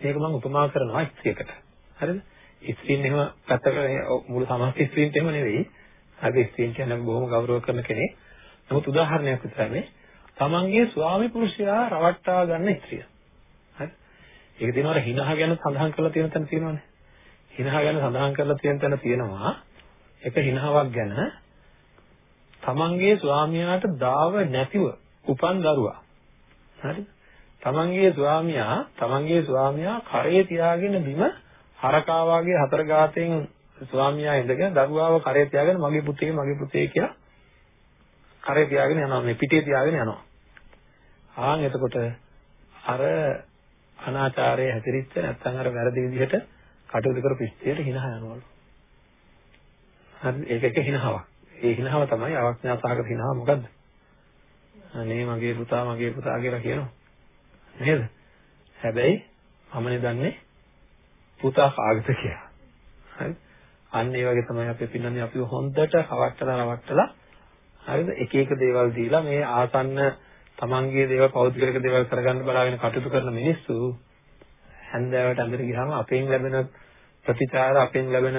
මේක මම උපමා කරනවා ස්ත්‍රියකට. හරිද? ස්ත්‍රීන් එහෙම පැත්තක මුළු සමස්ත ස්ත්‍රීන්ට එහෙම නෙවෙයි. හරි ස්ත්‍රීන් කියන්නේ බොහොම ගෞරව කරන කෙනෙක්. නමුත් උදාහරණයක් විතරයි මේ. තමන්ගේ ස්වාමි පුරුෂයා රවට්ටා ගන්න ස්ත්‍රිය. හරි? ඒක දිනවල හිනහ ගැන සඳහන් කරලා තියෙන තැන තියෙනවානේ. හිනහ ගැන සඳහන් කරලා තියෙන තැන තියෙනවා. එක හිනහවක් ගැන තමන්ගේ ස්වාමියාට දාව නැතිව උපන් දරුවා. හරිද? තමන්ගේ ස්වාමියා තමන්ගේ ස්වාමියා කරේ තියාගෙන බිම හරකා වාගේ හතර ගාතෙන් ස්වාමියා ඉඳගෙන දරුවාව කරේ තියාගෙන මගේ පුතේ මගේ පුතේ කියලා කරේ තියාගෙන යනවා මේ පිටේ තියාගෙන යනවා. ආන් එතකොට අර අනාචාරයේ හැතිරිච්ච නැත්නම් අර වැරදි විදිහට කටයුතු කරපු ස්ත්‍රියට හිනහ යනවලු. හරි ඒක එක හිනහවක්. ඒ හිනහව තමයි අවඥා සහගත හිනහව මොකද්ද? අනේ මගේ පුතා මගේ පුතා කියලා කියනවා. නේද? හැබැයි මමනේ දන්නේ පුතා කාගේද කියලා. හරි? අන්න ඒ වගේ තමයි අපි පින්නන්නේ අපි හොඳට රවට්ටලා රවට්ටලා හරිද? එක එක දේවල් දීලා මේ ආසන්න තමන්ගේ දේවල් පෞද්ගලික දේවල් කරගන්න බලාගෙන කටයුතු කරන මිනිස්සු හැන්දෑවට ඇඳට ගියාම අපෙන් ලැබෙන ප්‍රතිචාර අපෙන් ලැබෙන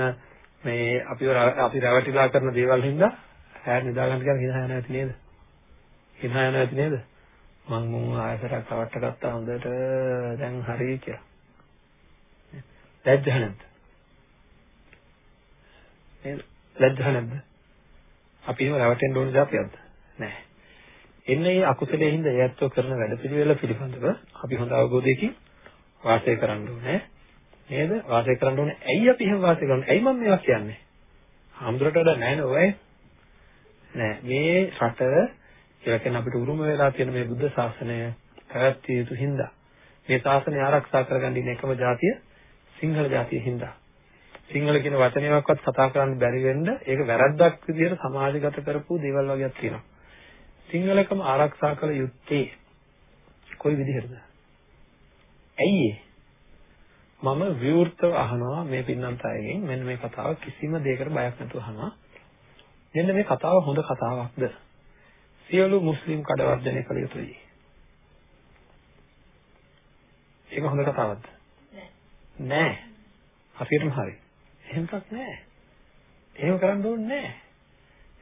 මේ අපිව අපි රැවටිලා කරන දේවල් හින්දා හැර නිදා ගන්න කියලා හිනා යනවා නේද? හිනා යනවා නේද? මම මුන් ආයතරක් රවට්ට ගත්තා හොඳට දැන් හරි කියලා. ලැජ්ජා නැද්ද? නේද? ලැජ්ජා නැද්ද? අපි එහෙම රැවටෙන්න ඕන જાතියක්ද? නැහැ. එන්නේ මේ අකුසලයේ හින්දා ඒත්ව කරන වැඩපිළිවෙල පිළිබඳව අපි හොඳ අවබෝධයකින් වාසය කරන්න ඕනේ. නේද? වාසය කරන්න ඕනේ. ඇයි අපි එහෙම වාසය කරන්නේ? ඇයි මම මේවා කියන්නේ? හාමුදුරට වඩා නැහැ නෝ ඔය. නෑ මේ රට කියලා කියන අපිට උරුම වෙලා තියෙන මේ බුද්ධ ශාසනය පැවැත්විය යුතු හින්දා මේ ශාසනය ආරක්ෂා කරගන්න ඉන්න එකම ජාතිය සිංහල ජාතිය හින්දා සිංහල කියන වචනයක්වත් කතා කරන්න බැරි වෙන්න ඒක වැරද්දක් විදිහට සමාජගත කරපු දේවල් වගේක් තියෙනවා. සිංහලකම ආරක්ෂා කළ යුත්තේ කොයි විදිහටද? ඇයි මම විවෘතව අහනවා මේ පින්නන්ත අයගෙන් මෙන්න මේ කතාව කිසිම දෙයකට බයක් නැතුව අහනවා. මෙන්න මේ කතාව හොඳ කතාවක්ද? සියලු මුස්ලිම් කඩවර්ජනය කළ යුතුයි. ඒක හොඳ කතාවක්ද? නෑ. හරියටම හරි. එහෙම එකක් නැහැ. එහෙම කරන්න ඕනේ නැහැ.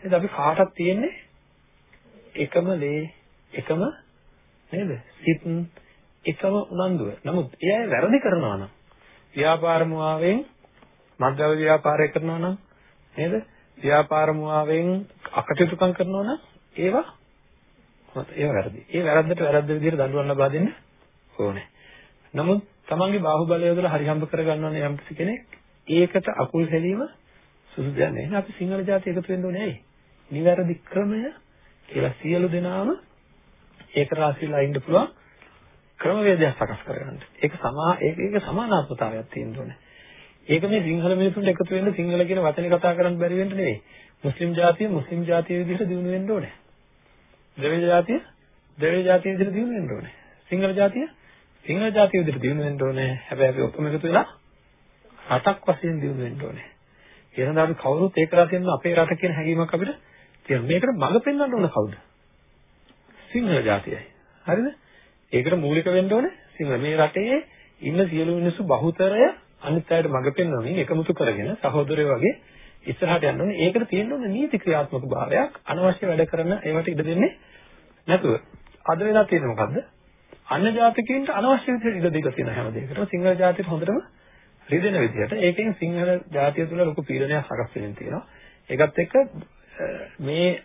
නේද අපි කාටත් තියෙන්නේ එකම ලේ එකම නේද? සිත් එකම උනන්දුව. නමුත් ඒ අය වැරදි කරනවා නම් ව්‍යාපාරමුවාවෙන් මද්දව ව්‍යාපාරය කරනවා නම් නේද? ව්‍යාපාරමුවාවෙන් අකටයුතුකම් කරනවා නම් ඒවා ඒවා වැරදි. ඒ වැරද්දට වැරද්ද විදිහට දඬුවම් ලබා දෙන්න ඕනේ. නමුත් තමන්ගේ බාහුවලය යොදලා හරි හම්බ කරගන්නවනේ යම් කෙනෙක් ඒකට අකුල් හැලීම සුදුසු දෙයක් නෑ. අපි සිංහල ජාතිය එකතු වෙන්න ඕනේ ඇයි? නිවැරදි ක්‍රමය කියලා සියලු දෙනාම ඒක රාශියලා ඉන්න පුළුවන් ක්‍රමවේදයක් සකස් කරගන්න. ඒක සමා ඒක ඒක සමානාත්මතාවයක් තියෙන්න ඕනේ. ඒක මේ සිංහල මිනිසුන්ට එකතු වෙන්න සිංහල කියන වචනේ කතා කරන්න බැරි වෙන්න නෙවෙයි. මුස්ලිම් ජාතිය මුස්ලිම් ජාතිය විදිහට දිනු වෙන්න ඕනේ. ද්‍රවිඩ ජාතිය ද්‍රවිඩ ජාතිය විදිහට දිනු වෙන්න ඕනේ. සිංහල ජාතිය සිංහල ජාතිය විදිහට දිනු වෙන්න ඕනේ. හැබැයි අපි ඔක්කොම එකතු වෙලා රටක් වශයෙන් දිනු වෙන්න ඕනේ. ඒ සඳහා අපි කවුරුත් ඒක රටින් අපේ රට කියන හැඟීමක් අපිට තියෙනවා. මේකට මඟ පෙන්වන්න ඕන කවුද? සිංහල ජාතියයි. හරිද? ඒකට මූලික වෙන්න ඕනේ සිංහල. මේ රටේ ඉන්න සියලු මිනිස්සු බහුතරය අනිත් අයට මඟ පෙන්වමින් එකමුතු කරගෙන සහෝදරයෝ වගේ ඉස්සරහට යන්න ඕනේ. ඒකට තියෙන්න ඕනේ නීති ක්‍රියාත්මක භාවයක්. අනවශ්‍ය වැඩ කරන ඒවට ඉඩ දෙන්නේ නැතුව. අද වෙලා තියෙන්නේ මොකද්ද? අන්‍ය ජාතිකයින්ට අනවශ්‍ය විදිහට ඉඩ දීලා තියෙන හැම දෙයකටම සිංහල ජාතියට හොඳටම රිදෙන විදිහට ඒකෙන් සිංහල ජාතිය තුළ ලොකු පීඩනයක් සකස් වෙමින් තියෙනවා. ඒකත් එක්ක මේ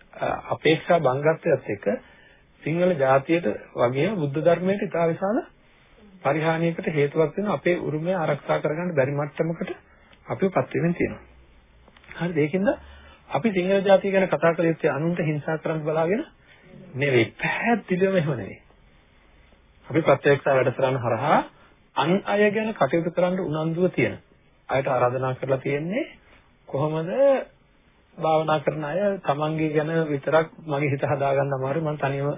අපේක්ෂා බංගත්වයත් එක්ක සිංහල ජාතියට වගේම බුද්ධ ධර්මයට ඉතා විශාල පරිහානියකට හේතුවක් වෙන අපේ උරුමය ආරක්ෂා කරගන්න බැරි මට්ටමකට අපිවපත් වෙමින් තියෙනවා. හරිද? ඒකින්ද අපි සිංහල ජාතිය ගැන කතා කරලා ඉත්තේ අනුන්ට හිංසා කරන්න බලාගෙන නෙවෙයි. පැහැදිලිවම එහෙම නෙවෙයි. අපි ප්‍රත්‍යක්ෂ වැඩසටහන හරහා අන් අය ගැන කටයුතු කරන්න උනන්දුව තියෙන අයට ආරාධනා කරලා තියෙන්නේ කොහොමද භාවනා කරන අය තමන්ගේ ගැන විතරක් මගේ හිත හදාගන්න අමාරු මම තනියම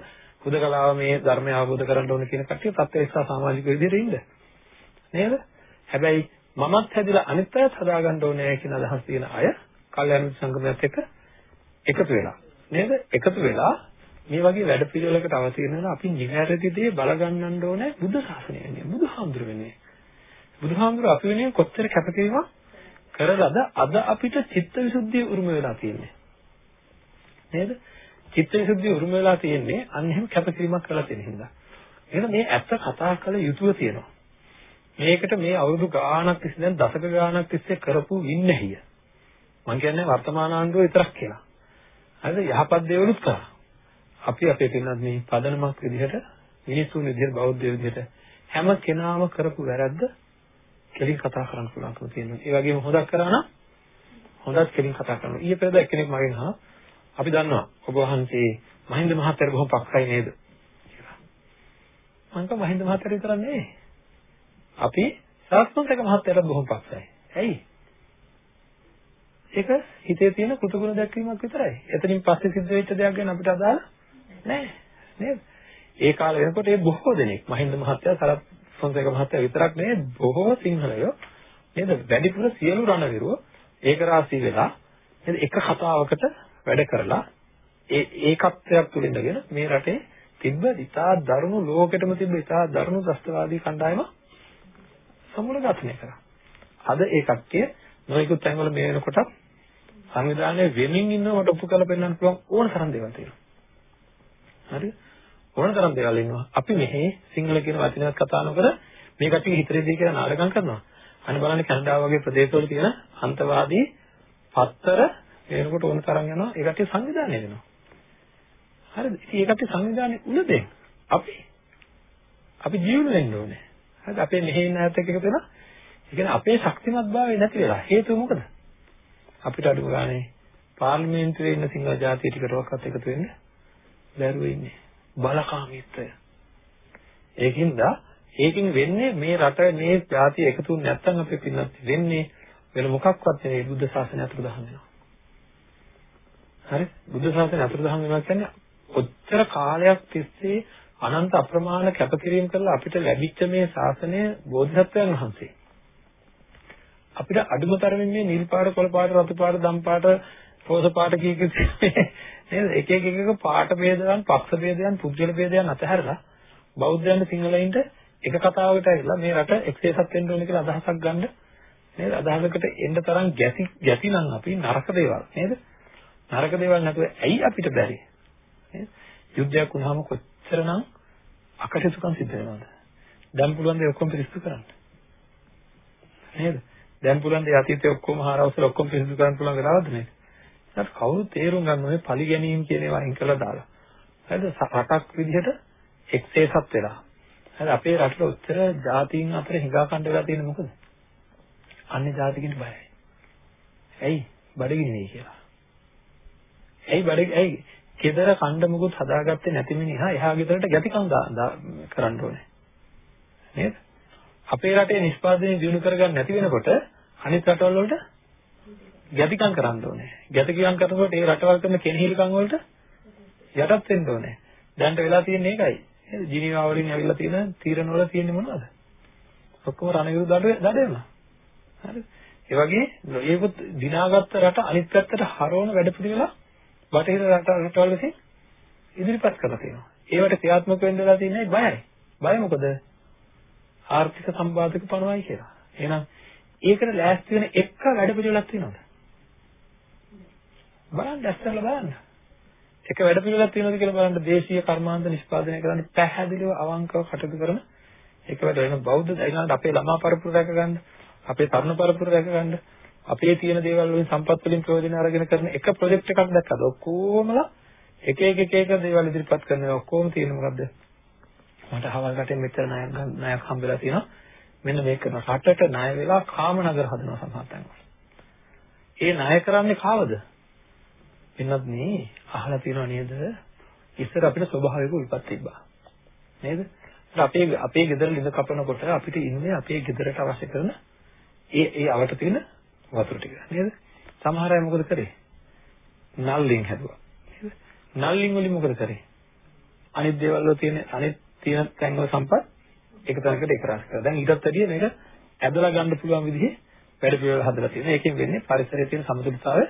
හුදකලාව මේ ධර්මය අවබෝධ කරගන්න ඕන කියන කට්ටිය ප්‍රත්‍යක්ෂ සමාජික විදිහට ඉන්න. නේද? හැබැයි මමත් හැදිලා අනිත් අයත් හදාගන්න ඕනේ කියන අදහස් තියෙන අය කල්යාණ සංගමයත් එක්ක එකතු වෙලා. නේද? එකතු වෙලා මේ වගේ වැඩ පිළිවෙලකට අවතීර්ණ වෙලා අපි නිවැරදි දේ බලගන්නන්න ඕනේ බුද්ධ ශාසනය වෙන්නේ බුදුහාමුදුර වෙන්නේ බුදුහාමුදුර අපි වෙනුවෙන් කොච්චර කැපකිරීමක් කරලාද අද අපිට චිත්තවිසුද්ධිය උරුම වෙලා තියෙන්නේ. නේද? චිත්තවිසුද්ධිය උරුම වෙලා තියෙන්නේ අන්න එහෙම කැපකිරීමක් කරලා තියෙන හින්දා. එහෙනම් මේ ඇත්ත කතා කළ යුතුව තියෙනවා. මේකට මේ අවුරුදු ගාණක් තිස්සේ දැන් දශක ගාණක් තිස්සේ කරපු වින්නැහිය මම කියන්නේ වර්තමාන ආණ්ඩුව විතරක් කියලා. හරිද? යහපත් දේවලුත් කරා. අපි අපේ පින්නත් මේ පදනමක් විදිහට මිනිස්සුන් විදිහට බෞද්ධ විදිහට හැම කෙනාම කරපු වැරද්ද කෙලින් කතා කරන්න පුළුවන්කම තියෙනවා. ඒ වගේම හොදක් කරා නම් හොදත් කෙලින් කතා කරනවා. ඊයේ පෙරේද එක්කෙනෙක් මගෙන් අහනවා අපි දන්නවා ඔබ වහන්සේ මහින්ද මහත්තයා බොහොම පක්ෂයි නේද කියලා. මම කිව්වා මහින්ද මහත්තයා විතරක් නෙවෙයි. අපි සාස්ත්‍රන්තක මහත්තයාට බොහොම පක්ෂයි. ඇයි? ඒක හිතේ තියෙන කෘතගුණ දැක්වීමක් විතරයි. එතනින් පස්සේ සිද්ධ වෙච්ච දෙයක් ගැන අපිට අදාළ නෑ නේද? ඒ කාලේ වෙනකොට ඒ බොහෝ දෙනෙක් මහින්ද මහත්තයා සරත් ෆොන්සේක මහත්තයා විතරක් නෙවෙයි බොහෝ සිංහලයෝ නේද වැඩිපුර සියලු රණවිරුව ඒක රාශී වෙලා නේද එක කතාවකට වැඩ කරලා ඒ ඒකත්වයක් තුල ඉඳගෙන මේ රටේ තිබ්බ ඉතා දරුණු ලෝකෙටම තිබ්බ ඉතා දරුණු ත්‍ස්තවාදී කණ්ඩායම සමුල ඝාතනය කරා. අද ඒ කට්ටිය නොයෙකුත් තැන්වල මේ වෙනකොට සංවිධානයේ වෙමින් ඉන්නවට ඔප්පු කරලා පෙන්නන්න පුළුවන් ඕන තරම් දේවල් තියෙනවා. හරිද? ඕන තරම් දේවල් ඉන්නවා. අපි මෙහි සිංහල කියන වචනයක් කතා නොකර මේ කට්ටිය හිතරේදී කියලා නාටකම් කරනවා. අන්න බලන්න කැනඩාව වගේ ප්‍රදේශවල තියෙන අන්තවාදී පත්තර එනකොට ඕන තරම් යනවා. ඒ කට්ටිය සංවිධානය වෙනවා. හරිද? ඉතින් ඒ කට්ටිය සංවිධානය උනදෙන් අපි අපි ජීවත් වෙන්න ඕනේ. හරිද? අපේ මෙහි ඉන්න ඇත්ත එකතු වෙලා ඒ කියන්නේ අපේ ශක්තිමත්භාවය නැති වෙලා හේතුව මොකද? අපිට අඩු ගානේ පාර්ලිමේන්තුවේ ඉන්න සිංහල ජාතිය ටිකටවත් එකතු වෙන්න බැරුව ඉන්නේ. බලකාමීත්වය. ඒකින්ද ඒකින් වෙන්නේ මේ රට මේ ජාතිය එකතු නැත්නම් අපේ පින්නත් වෙන්නේ වෙන මොකක්වත් නෙවෙයි බුද්ධ ශාසනය අතුරුදහන් වෙනවා. හරි? බුද්ධ ශාසනය අතුරුදහන් වෙනවා කියන්නේ ඔච්චර කාලයක් තිස්සේ අනන්ත අප්‍රමාණ කැපකිරීම කරලා අපිට ලැබිච්ච මේ ශාසනය බෝධිසත්වයන් වහන්සේ අපිට අඩුම තරමින් මේ නිල් පාට කොළ පාට රතු පාට දම් පාට රෝස පාට කී කී නේද? එක එක එක පාට ભેදයන් පක්ෂ ભેදයන් පුද්ගල ભેදයන් අතහැරලා බෞද්ධයන් සිංහලයින්ට එක කතාවකට ඇවිල්ලා මේ රට එක්සේසත් වෙන්න ඕනේ කියලා අදහසක් ගන්න නේද? අදහසකට එන්න තරම් ගැසි ගැසි නම් අපි නරක දේවල් නේද? නරක දේවල් නැතුව ඇයි අපිට බැරි? නේද? යුද්ධයක් වුණාම කොච්චරනම් අකටයුතුකම් සිද්ධ වෙනවද? දැන් පුළුවන් දේ ඔක්කොම පිරිසිදු කරන්න. නේද? දැන් පුළුවන් දේ අතීතයේ ඔක්කොම හාරවසල ඔක්කොම පිරිසිදු කරන්න පුළුවන් වෙලාවද නේද? ඒත් කවුරු තේරුම් ගන්න ඕනේ පලි ගැනීම කියන ඒවා අයින් කරලා දාලා. හරිද? රටක් විදිහට එක්සේසත් වෙලා. හරි අපේ රටේ උත්තර ජාතීන් අතර හිඟාකණ්ඩ වෙලා තියෙන්නේ මොකද? අන්නේ ජාතිකින් බයයි. ඇයි? බඩගිනි වෙයි කියලා. ඇයි බඩ ඇයි? ගෙදර කණ්ඩ මුකුත් හදාගත්තේ නැති මිනිහා එහා ගෙදරට ගැතිකම් කරන්න ඕනේ. නේද? අපේ රටේ නිෂ්පාදනය දිනු කරගන්න නැති වෙනකොට අනිත් රටවල් වලට ගැතිකම් කරන්න ඕනේ. ගැතිකම් කරනකොට ඒ රටවල් කරන කෙනෙහිලිකම් වලට යටත් වෙන්න ඕනේ. දැන්ට වෙලා තියෙන්නේ ඒකයි. නේද? ජිනීවා වලින් ඇවිල්ලා තියෙන තීරණ වල තියෙන්නේ මොනවද? ඔක්කොම රණ විරුද්ධ දඩේම. හරි. ඒ වගේ ඒකත් දිනාගත්ත රට අනිත් පැත්තට හරවන වැඩ පිළිවෙල බටහිර රට රටවල් විසින් ඉදිරිපත් කරලා තියෙනවා. ඒවට ක්‍රියාත්මක වෙන්න වෙලා තියෙන්නේ බයයි. බය මොකද? ආර්ථික සම්බාධක පනවයි කියලා. එහෙනම් ඒකට ලෑස්ති වෙන එක වැඩ පිළිවෙලක් තියෙනවද? බලන්න ඇස්සලා බලන්න. එක වැඩ පිළිවෙලක් තියෙනවද කියලා බලන්න. දේශීය කර්මාන්ත නිෂ්පාදනය කරන්න පැහැදිලිව අවංකව කටයුතු කරන එක වැඩ වෙන බෞද්ධ ඊළඟට අපේ ළමා පරපුර රැක ගන්න අපේ තරුණ පරපුර රැක ගන්න අපේ තියෙන දේවල් වලින් සම්පත් වලින් ප්‍රයෝජන අරගෙන කරන එක ප්‍රොජෙක්ට් එකක් දැක්කද? ඔක්කොමලා එක එක එක එක දේවල් ඉදිරිපත් කරනවා ඔක්කොම තියෙන මොකද්ද? මට හවල් රටේ මෙච්චර ණයක් ණයක් හම්බෙලා තියෙනවා. මෙන්න මේක කරන රටට ණය වෙලා කාමනගර හදනවා සමහර තැන්වල. ඒ ණය කරන්නේ කාවද? එන්නත් නේ අහලා තියෙනව නේද? ඉස්සර අපිට ස්වභාවික විපත් තිබ්බා. නේද? අපේ අපේ ගෙදර ලිඳ කපනකොට අපිට ඉන්නේ අපේ ගෙදරට අවශ්‍ය කරන ඒ ඒ අවට තියෙන වතුර ටික. නේද? සමහර අය මොකද කරේ? නල්ලින් හැදුවා. නේද? නල්ලින් වලින් මොකද කරේ? අනිත් දේවල් වල තියෙන අනිත් තියෙන තැන් වල සම්පත් එක තැනකට එක රාශි කරලා දැන් ඊටත් වැඩිය මේක ඇදලා ගන්න පුළුවන් විදිහේ වැඩ පිළිවෙල හදලා තියෙනවා. ඒකෙන් වෙන්නේ පරිසරයේ තියෙන සමතුලිතතාවය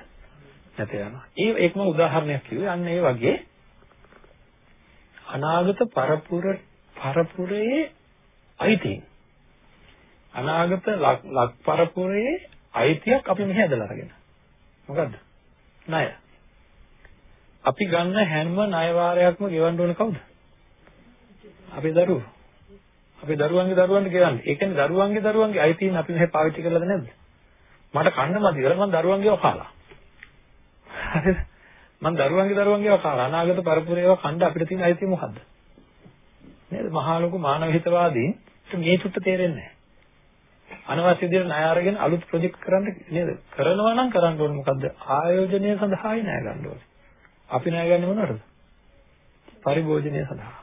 නැති වෙනවා. ඒ ඒකම උදාහරණයක් කිව්වේ. අන්න ඒ වගේ අනාගත පරපුර පරපුරේ අයිති අනාගත ලක් පරපුරේ අයිතියක් අපි මෙහෙ ඇදලා අරගෙන. මොකද්ද? ණය. අපි ගන්න හැම ණය වාරයක්ම ගෙවන්න ඕන කවුද? අපේ දරුවෝ. අපේ දරුවන්ගේ දරුවන්ට ගෙවන්නේ. ඒ කියන්නේ දරුවන්ගේ දරුවන්ගේ අයිතීන් අපි මෙහෙ පාවිච්චි කරලාද නැද්ද? මට කන්න මදි කියලා මම දරුවන්ගේව කාලා. හරිද? මම දරුවන්ගේ දරුවන්ගේව කාලා අනාගත පරපුරේව කණ්ඩ අපිට තියෙන අයිතිය මොකද්ද? නේද? මහා ලොකු මානව හිතවාදීන් මේ චුට්ට තේරෙන්නේ නැහැ. අනවශ්‍ය විදිහට ණය අරගෙන අලුත් ප්‍රොජෙක්ට් කරන්න නේද? කරනවා නම් කරන්න ඕනේ මොකද්ද? ආයෝජනය සඳහායි ණය ගන්න ඕනේ. අපි ණය ගන්නේ මොනවටද? පරිභෝජනය සඳහා.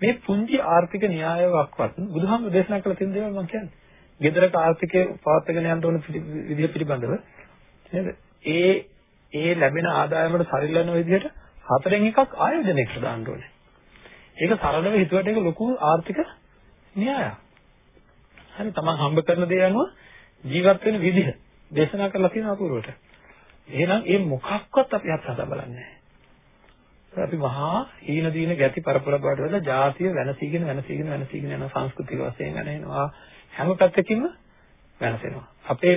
මේ පුංචි ආර්ථික න්‍යායවක්වත් බුදුහාමුදුරු දේශනා කළ තියෙන දේවල් මම කියන්නේ. ගෙදරක ආර්ථිකය පවත්වාගෙන යන්න ඕන විදිහ පිළිබඳව නේද? ඒ ඒ ලැබෙන ආදායමට සරිලන විදිහට හතරෙන් එකක් ආයෝජනයකට දාන්න ඕනේ. ඒක සරලව හිතුවට ඒක ලොකු ආර්ථික න්‍යායක්. හරි තමන් හම්බ කරන දේ අනුව ජීවත් වෙන විදිහ දේශනා කරලා තියෙන අපූර්වට. එහෙනම් මේ මොකක්වත් අපි අත්හදා බලන්නේ නැහැ. අපි මහා හීන දීන ගැති පරපර බවට වල ජාතිය වෙනසීගෙන වෙනසීගෙන වෙනසීගෙන යන සංස්කෘතික වශයෙන් යනවා හැම පැත්තකින්ම වෙනසෙනවා. අපේ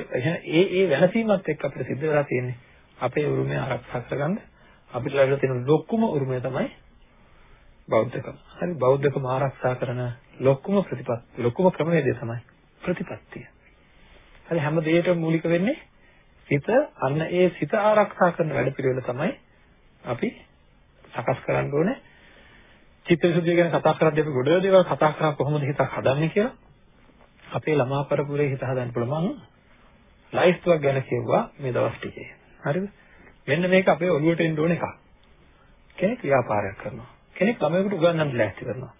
ඒ ඒ වෙනසීමත් එක්ක අපිට සිද්ධ වෙලා තියෙන්නේ අපේ උරුමය ආරක්ෂා කරගන්න අපිට ලැබිලා තියෙන ලොකුම උරුමය තමයි බෞද්ධකම. හරි බෞද්ධකම ආරක්ෂා කරන ලොකුම ප්‍රතිපත්ති ලොකුම ක්‍රමවේදය තමයි ප්‍රතිපත්තිය. හරි හැම දෙයකටම මූලික වෙන්නේ සිත අන්න ඒ සිත ආරක්ෂා කරන වැඩපිළිවෙල තමයි අපි සකස් කරන්න ඕනේ. චිත්තවිසුද්ධිය ගැන කතා කරද්දී අපි ගොඩ දේවල් කතා කරා කොහොමද හිතක් හදන්නේ කියලා. අපේ ළමා පරපුරේ හිත හදන්න පුළුවන් ලයිස්තුවක් ගැන කිව්වා මේ දවස් ටිකේ. හරිද? මෙන්න මේක අපේ ඔළුවට එන්න ඕන එකක්. කෙනෙක් ව්‍යාපාරයක් කරනවා. කෙනෙක් ළමයෙකුට උගන්වන්න ලෑස්ති කරනවා.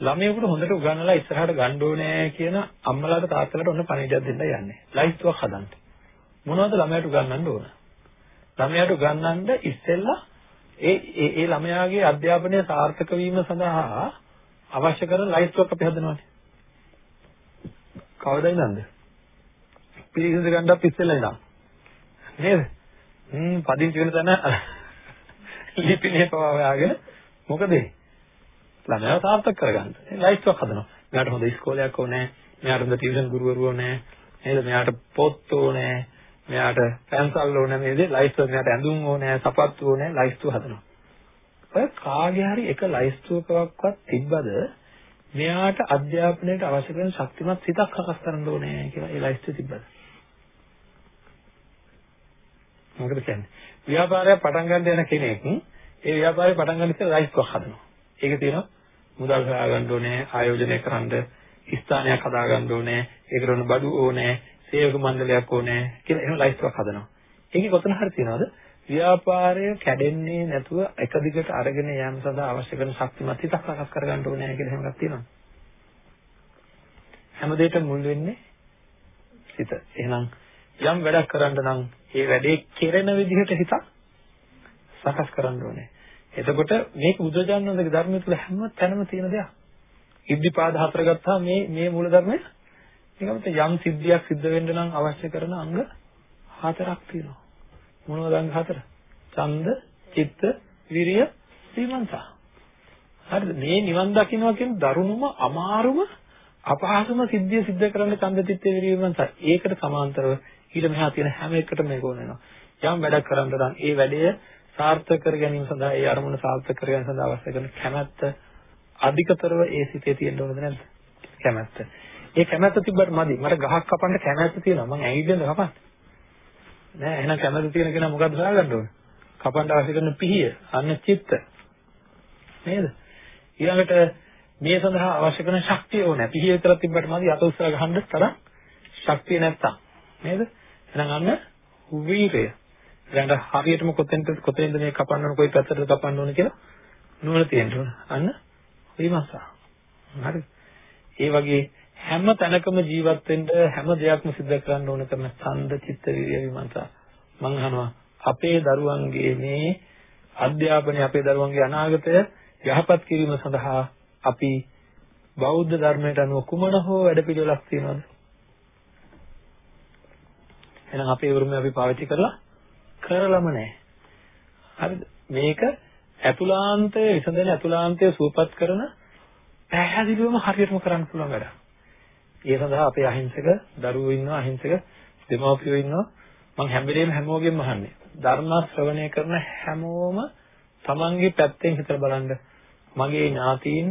ළමයෙකුට හොඳට උගන්වලා ඉස්සරහට ගන්න ඕනේ කියන අම්මලාට තාත්තලාට ඔන්න පණිවිඩයක් දෙන්න යන්නේ. ලයිස්තුවක් හදන්න. මොනවද ළමයාට උගන්වන්න ඕන? ළමයාට උගන්වන්න ඉස්සෙල්ලා ඒ ඒ ඒ ළමයාගේ අධ්‍යාපනය සාර්ථක වීම සඳහා අවශ්‍ය කරන ලයිස්තුවක් අපි හදනවානේ. කවදා ඉඳන්ද? පිළිසිඳ ගන්න අපි ඉස්සෙල්ලා ඉඳන්. නේද? හ්ම් පදිංචි වෙන තැන ලිපිනේ පවා හොයාගෙන මොකද ළමයා සාර්ථක කරගන්න. ලයිස්ට්ුවක් හදනවා. මෙයාට හොඳ ඉස්කෝලයක් ඕනේ. මෙයාට හොඳ ටියුෂන් ගුරුවරු ඕනේ. නේද? මෙයාට පොත් ඕනේ. මෙයාට පැන්සල් ඕනේ නේද? ලයිස්ට්ුවක් මෙයාට ඇඳුම් ඕනේ, සපත්තු ඕනේ, ලයිස්ට්ුව හදනවා. ඔය කාගේ හරි එක ලයිස්ට්ුවකවත් තිබ්බද මෙයාට අධ්‍යාපනයට අවශ්‍ය කරන ශක්තිමත් සිතක් හකස් කරන්න ඕනේ කියලා ඒ ලයිස්ට්ුවේ තිබ්බද? මොකද කියන්නේ? ව්‍යාපාරයක් පටන් ගන්න යන කෙනෙක් ඒ ව්‍යාපාරය පටන් ගන්න ඉස්සෙල්ලා ලයිස්ට්ුවක් හදනවා. ඒක තියෙනවා මුදල් හොයාගන්න ඕනේ, ආයෝජනය කරන්න, ස්ථානයක් හදාගන්න ඕනේ, ඒකට උන බඩු ඕනේ, සේවක මණ්ඩලයක් ඕනේ කියලා එහෙම ලයිස්ට්ුවක් හදනවා. ඒකේ කොතන හරි තියනවද? ව්‍යාපාරය කැඩෙන්නේ නැතුව එක දිගට අරගෙන යාම සඳහා අවශ්‍ය කරන ශක්තිමත් හිතක් සකස් කරගන්න ඕනේ කියලා එහෙම එකක් තියෙනවා. හැම දෙයකම මුල් වෙන්නේ සිත. එහෙනම් යම් වැඩක් කරන්න නම් ඒ වැඩේ කෙරෙන විදිහට හිතක් සකස් කරන්න ඕනේ. එතකොට මේක බුදුජානකගේ ධර්මය තුල හැම තැනම තියෙන දෙයක්. ඉද්ධිපාද හතර ගත්තා මේ මේ මූල ධර්මය නිකම්ත යම් සිද්ධියක් සිද්ධ වෙන්න නම් අවශ්‍ය කරන අංග හතරක් තියෙනවා. මොනවද අංග හතර? ඡන්ද, චිත්ත, විරිය, සීමන්තා. හරිද? මේ නිවන් දකින්නවා කියන දරුණුම අමාරුම අපහසුම සිද්ධිය සිද්ධ කරන්න ඡන්ද, චිත්ත, විරිය, සීමන්තා. ඒකට සමාන්තරව ඊට මෙහා තියෙන හැම එකටම මේක ඕන වෙනවා. යම් වැඩක් කරන්න නම් ඒ වැඩේ සාර්ථක කර ගැනීම සඳහා ඒ අරමුණ සාර්ථක කර ගැනීම සඳහා අවශ්‍ය කරන කැමැත්ත අධිකතරව ඒ සිතේ තියෙන්න ඕනද නැද්ද? කැමැත්ත. ඒ කැමැත්ත තිබ්බට මදි. මට ගහක් කපන්න කැමැත්ත තියෙනවා. මං ඇයිද කපන්නේ? නෑ එහෙනම් කැමැත්ත තියෙන කෙනා මොකද්ද හොයාගන්න ඕනේ? කපන්න අවශ්‍ය කරන පිහිය, අන්න චිත්ත. නේද? ඊළඟට මේ සඳහා අවශ්‍ය කරන ශක්තිය ඕනේ. පිහිය විතරක් තිබ්බට මදි අත උස්සලා ගහන්න තරම් ශක්තිය නැත්තම්. නේද? එහෙනම් අන්න වීරය. දැන් හරියටම කොතෙන්ද කොතෙන්ද මේ කපන්න ඕන කොයි පැත්තටද කපන්න ඕන කියලා නුවණ තියෙන්න ඕන. අන්න විමසා. හරි. ඒ වගේ හැම තැනකම ජීවත් වෙන්න හැම දෙයක්ම සිද්ධ කරන්න ඕන කරන ඡන්ද චිත්ත විරිය විමර්ශා මං අහනවා අපේ දරුවන්ගේ මේ අධ්‍යාපනය අපේ දරුවන්ගේ අනාගතය යහපත් කිරීම සඳහා අපි බෞද්ධ ධර්මයට අනුව කුමන හෝ වැඩපිළිවෙලක් තියෙනවද එහෙනම් අපේ උරුමය අපි පාවිච්චි කරලා කරලම නැහැ. හරිද? මේක ඇතුලාන්තය විසඳන ඇතුලාන්තය සූපත් කරන පැහැදිලිවම හරියටම කරන්න පුළුවන් වැඩක්. ඒ සඳහා අපේ අහිංසක දරුවෝ ඉන්නවා අහිංසක දෙමව්පියෝ ඉන්නවා. මම හැම වෙලේම හැමෝගෙම අහන්නේ. ධර්ම ශ්‍රවණය කරන හැමෝම තමන්ගේ පැත්තෙන් හිතලා බලන්න. මගේ ඥාතීන්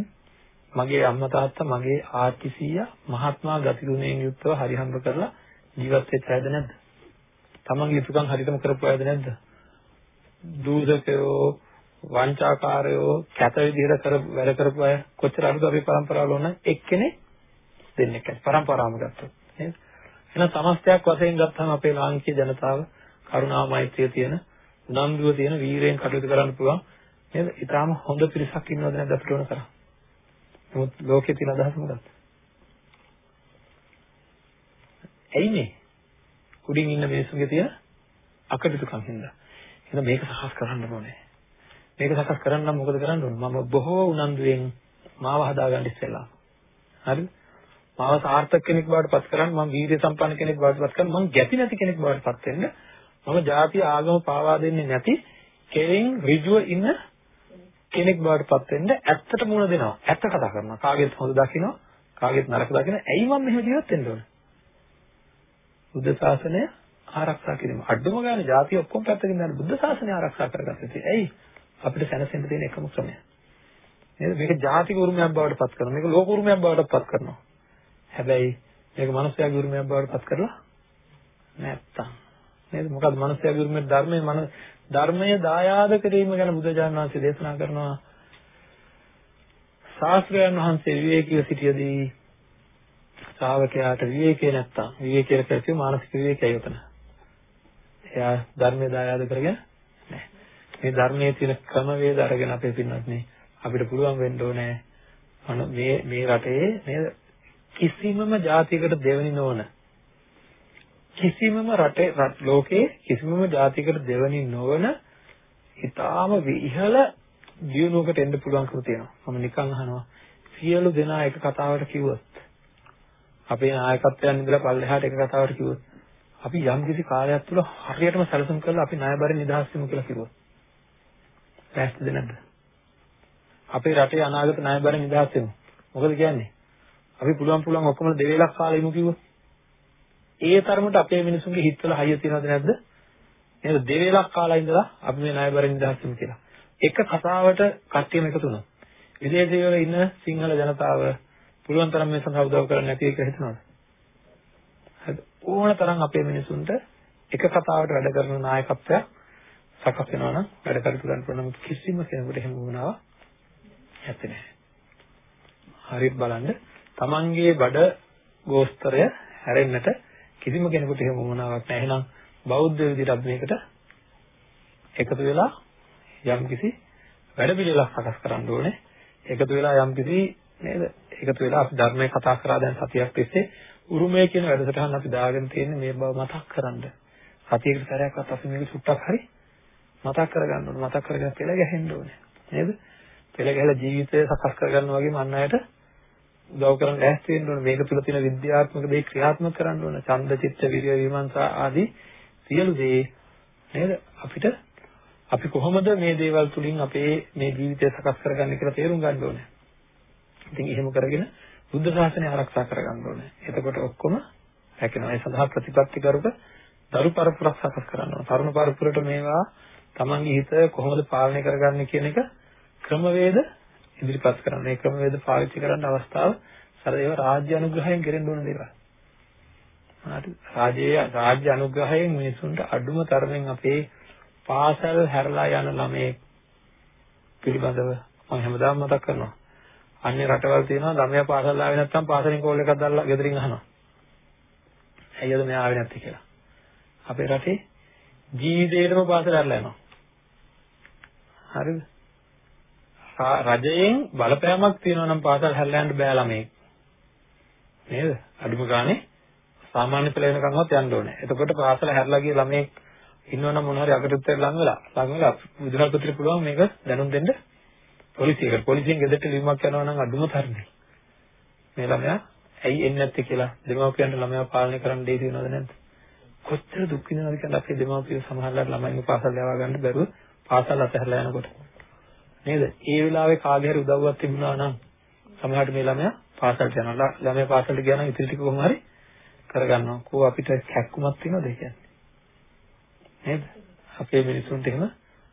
මගේ අම්මා තාත්තා මගේ ආච්චි සීයා මහත්මා ගතිගුණයෙන් යුක්තව හරිහම්බ කරලා ජීවත් වෙච්ච අයද නැද්ද? තමන්ගේ යුතුයකම් හරියටම කරපු අයද නැද්ද දූෂකයෝ වංචාකාරයෝ කැත විදිහට කර වැඩ කරපු අය කොච්චර අනුද අපේ પરම්පරාවල ඕන එක්කෙනෙක් දෙන්නෙක් ඇති. පරම්පරාවම ගත්තොත් නේද? එහෙනම් සමස්තයක් වශයෙන් ගත්තාම අපේ ලාංකික ජනතාව කරුණා මෛත්‍රිය තියෙන, උනන්දුව තියෙන වීරයෙන් කටයුතු කරන්න පුළුවන් නේද? ඊටාම හොඳ පිරිසක් ඉන්නවද නැද්ද අපිට ඕන තරම්? නමුත් ලෝකයේ තියෙන අදහස මොකක්ද? ඇයි මේ? උඩින් ඉන්න මිනිස්සුන්ගේ තියෙන අකටයුතුකම් හින්දා. එහෙනම් මේක සකස් කරන්න ඕනේ. මේක සකස් කරන්න නම් මොකද කරන්න ඕනේ? මම බොහෝ උනන්දුවෙන් මාව හදාගන්න ඉස්සෙල්ලා. හරිද? මාව සාර්ථක කෙනෙක් බවට පත් කරන්න මම වීර්ය සම්පන්න කෙනෙක් බවට පත් කරන්න මම ගැති නැති කෙනෙක් බවට පත් වෙන්න මම ಜಾති ආගම පාවා දෙන්නේ නැති කෙලින් ඍජුව ඉන්න කෙනෙක් බවට පත් වෙන්න ඇත්තට මුණ දෙනවා ඇත්ත කතා කරනවා කාගෙත් හොඳ දකින්නවා කාගෙත් නරක දකින්න ඇයි මම මෙහෙම ජීවත් වෙන්න ඕන බුද්ධ ශාසනය ආරක්ෂා කිරීම. අඩුම ගානේ ಜಾති ඔක්කොම පැත්තකින් දාලා බුද්ධ ශාසනය ආරක්ෂා කරගත්තේ ඇයි අපිට සැනසෙන්න තියෙන එකම ක්‍රමය. නේද? මේක ජාතික උරුමයක් බවට පත් කරනවා. මේක ලෝක උරුමයක් බවට පත් කරනවා. හැබැයි මේක මනුස්සයාගේ උරුමයක් බවට පත් කරලා නැත්තම්. නේද? මොකද මනුස්සයාගේ උරුමයේ? ධර්මයේ මන ධර්මයේ දායාද කිරීම ගැන බුදුජානක වහන්සේ දේශනා කරනවා. ශාස්ත්‍රයන් වහන්සේ විවේකීව සිටියදී ශ්‍රාවකයාට විවේකේ නැත්තම් විවේකයේ කැසිය මානසික විවේකයයි උතන. එයා ධර්මයේ දායාද කරගෙන නැහැ. මේ ධර්මයේ තියෙන ක්‍රමවේද අරගෙන අපේ පින්නත් නේ අපිට පුළුවන් වෙන්න ඕනේ මේ මේ රටේ නේද කිසිමම ජාතියකට දෙවෙනි නොවන කිසිමම රටේ ලෝකේ කිසිමම ජාතියකට දෙවෙනි නොවන ඊටාම ඉහළ දියුණුවකට එන්න පුළුවන්කම තියෙනවා. මම නිකන් අහනවා සියලු දෙනා එක කතාවට කිව්වොත් අපේ නායකත්වයන් ඉඳලා පල්ලෙහාට එක කතාවට කිව්වොත් අපි යම් කිසි කාලයක් තුල හරියටම සැලසුම් කරලා අපි ණයබරින් නිදහස් වෙමු කියලා කිව්වොත් පැහැදිලිද නැද්ද? අපේ රටේ අනාගත ණයබරින් නිදහස් වෙමු. මොකද කියන්නේ? අපි පුළුවන් පුළුවන් ඔක්කොම දෙවේලක් කාලෙ ඉමු කිව්වොත් ඒ තරමට අපේ මිනිසුන්ගේ හිතවල හයිය තියනවද නැද්ද? නේද? දෙවේලක් කාලා ඉඳලා අපි මේ ණයබරින් නිදහස් වෙමු කියලා. එක කතාවට කට්ටියම එකතු වුණා. විදේශයේ වල ඉන්න සිංහල ජනතාව පුළුවන් තරම් මේ සඳහා උදව් කරන්න නැති එක හිතනවද? හරි. ඕන තරම් අපේ මිනිසුන්ට එක කතාවට වැඩ කරන නායකත්වයක් සකස් වෙනවා නම් වැඩ කටයුතු කරන්න පුළුවන් කිසිම කෙනෙකුට එහෙම වුණාවක් නැත්තේ නෑ. හරියට බලන්න තමන්ගේ බඩ ගෝස්තරය හැරෙන්නට කිසිම කෙනෙකුට එහෙම වුණාවක් නැහැ. එහෙනම් බෞද්ධ විදිහට අපි මේකට එකතු වෙලා යම්කිසි වැඩ පිළිවෙලක් සකස් කරන්න ඕනේ. එකතු වෙලා යම්කිසි නේද? එකතු වෙලා අපි ධර්මයේ කතා කරා දැන් සතියක් තිස්සේ උරුමය කියන වැඩසටහන අපි දාගෙන තියෙන්නේ මේ බව මතක් කරගන්න. සතියකට සැරයක්වත් අපි මේක චුට්ටක් හරි මතක් කරගන්න ඕනේ. මතක් කරගෙන පෙළ ගැහෙන්න ඕනේ. නේද? පෙළ ගැහලා ජීවිතය සකස් කරගන්නවා වගේම අන් අයට උදව් කරන්න ලෑස්ති වෙන්න ඕනේ. මේක තුළ තියෙන විද්‍යාත්මක දේ ක්‍රියාත්මක කරන්න ඕනේ. ඡන්ද චිත්ත විරිය විමර්ශන ආදී සියලු දේ නේද අපිට අපි කොහොමද මේ දේවල් තුලින් අපේ මේ ජීවිතය සකස් කරගන්නේ කියලා තේරුම් ගන්න ඕනේ. ඉතින් එහෙම කරගෙන බුද්ධ ශාසනය ආරක්ෂා කරගන්න ඕනේ. එතකොට ඔක්කොම හැකෙනවා. ඒ සඳහා ප්‍රතිපත්ති කරුක දරු පරපුරක් සකස් කරන්න ඕනේ. තරුණ පරපුරට මේවා තමන්ගේ හිත කොහොමද පාලනය කරගන්නේ කියන එක ක්‍රමවේද ඉදිරිපත් කරන්න. මේ ක්‍රමවේද පාවිච්චි කරන්න අවස්ථාව සර ඒවා රාජ්‍ය අනුග්‍රහයෙන් කෙරෙන්න ඕන දේවල්. හරි. රාජ්‍යය රාජ්‍ය අනුග්‍රහයෙන් මිනිසුන්ට අඩුම තරමින් අපේ පාසල් හැරලා යන ළමයේ පිළිබඳව මම හැමදාම මතක් කරනවා. අන්නේ රටවල් තියෙනවා ළමයා පාසල් ආවේ නැත්නම් පාසලෙන් කෝල් එකක් දාලා ගෙදරින් අහනවා. ඇයිද මෙයා ආවේ නැත්තේ කියලා. අපේ රටේ ජීවිතේටම පාසල ඇරලා යනවා. හරිද? රජයෙන් බලපෑමක් තියෙනවා නම් පාසල් හැරලා යන්න බෑ ළමයි. නේද? අඩුම ගානේ සාමාන්‍ය පෙළ වෙනකන්වත් යන්න ඕනේ. එතකොට පාසල හැරලා ගිය ළමයෙක් ඉන්නවනම් මොන හරි අකටුත්තර ලඟ වෙලා ලඟ වෙලා විදුහල්පතිට පුළුවන් මේක දැනුම් දෙන්න පොලිසියකට. පොලිසියෙන් ගෙදරට ලියුමක් යනවා නම් අඩුම තරමේ. මේ ළමයා ඇයි එන්නේ නැත්තේ කියලා දෙමව්පියන්ට ළමයා පාලනය කරන්න දෙයි වෙනවද නැද්ද? කොච්චර දුක් විඳිනවද කියලා අපේ දෙමව්පියෝ සමහරවිට ළමයින්ව පාසල් යවා ගන්න බැරුව පාසල් අතහැරලා යනකොට. නේද? ඒ වෙලාවේ කාගේ හරි උදව්වක් තිබුණා නම් සමහරවිට මේ ළමයා පාසලට යනවා. ළමයා පාසලට ගියා නම් ඉතිරි ටික කොහොම හරි කරගන්නවා. කෝ අපිට කැක්කුමක් තියෙනවද කියන්නේ? නේද? අපේ මිනිසුන්ට එහෙම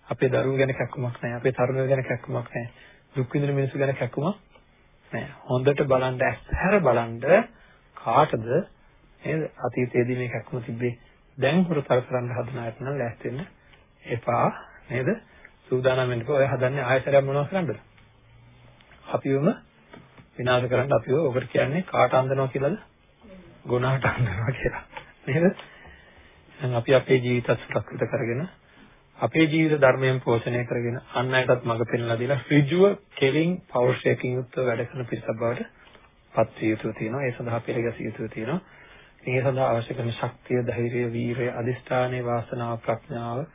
අපේ දරුවෝ ගැන කැක්කුමක් නැහැ. අපේ තරුණයෝ ගැන කැක්කුමක් නැහැ. දුක් විඳින මිනිස්සු ගැන කැක්කුමක් නැහැ. හොඳට බලන්න ඇස්හැර බලන්න කාටද නේද? අතීතයේදී මේ කැක්කුම තිබ්බේ. දැන් හොරතල් කරන්න හදන අයට නම් ලෑස්ති වෙන්න එපා නේද? සූදානම් වෙන්න ඔය හදන්නේ ආයතරයක් මොනවද කරන්නද? අපිවම විනාශ කරන්න අපිව ඔකට කියන්නේ කාට අන්දනවා කියලාද? ගුණාට අන්දනවා කියලා. නේද? දැන් අපි අපේ ජීවිතත් සුරක්ෂිත කරගෙන අපේ ජීවිත ධර්මයෙන් පෝෂණය කරගෙන අන් අයටත් මඟ පෙන්වලා දීලා ඍජුව කෙලින් පෞරුෂයකින් යුක්තව වැඩ කරන පිරිසක් බවට පත් විය යුතු තියෙනවා. ඒ සඳහා පෙරගැසිය යුතු තියෙනවා. ඒ සඳහා අවශ්‍ය කරන ශක්තිය, ධෛර්යය, වීරය, අදිෂ්ඨානයේ වාසනාව, ප්‍රඥාව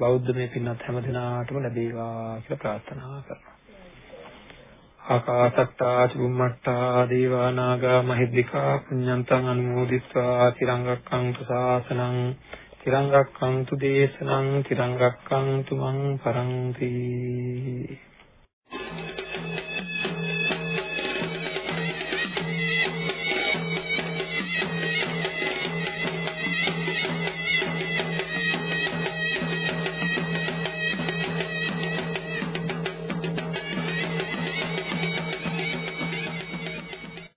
බෞද්ධ මේ පින්වත් හැම දිනාටම ලැබේවා කියලා ප්‍රාර්ථනා කරනවා. ආකාසත්තා චුම්මත්තා දේවා නාග මහිද්దికා පුඤ්ඤන්තං අනුමෝදිත්වා තිරංගක්ඛන්තු ශාසනං තිරංගක්ඛන්තු දේශනං තිරංගක්ඛන්තු මං පරන්ති Thank you.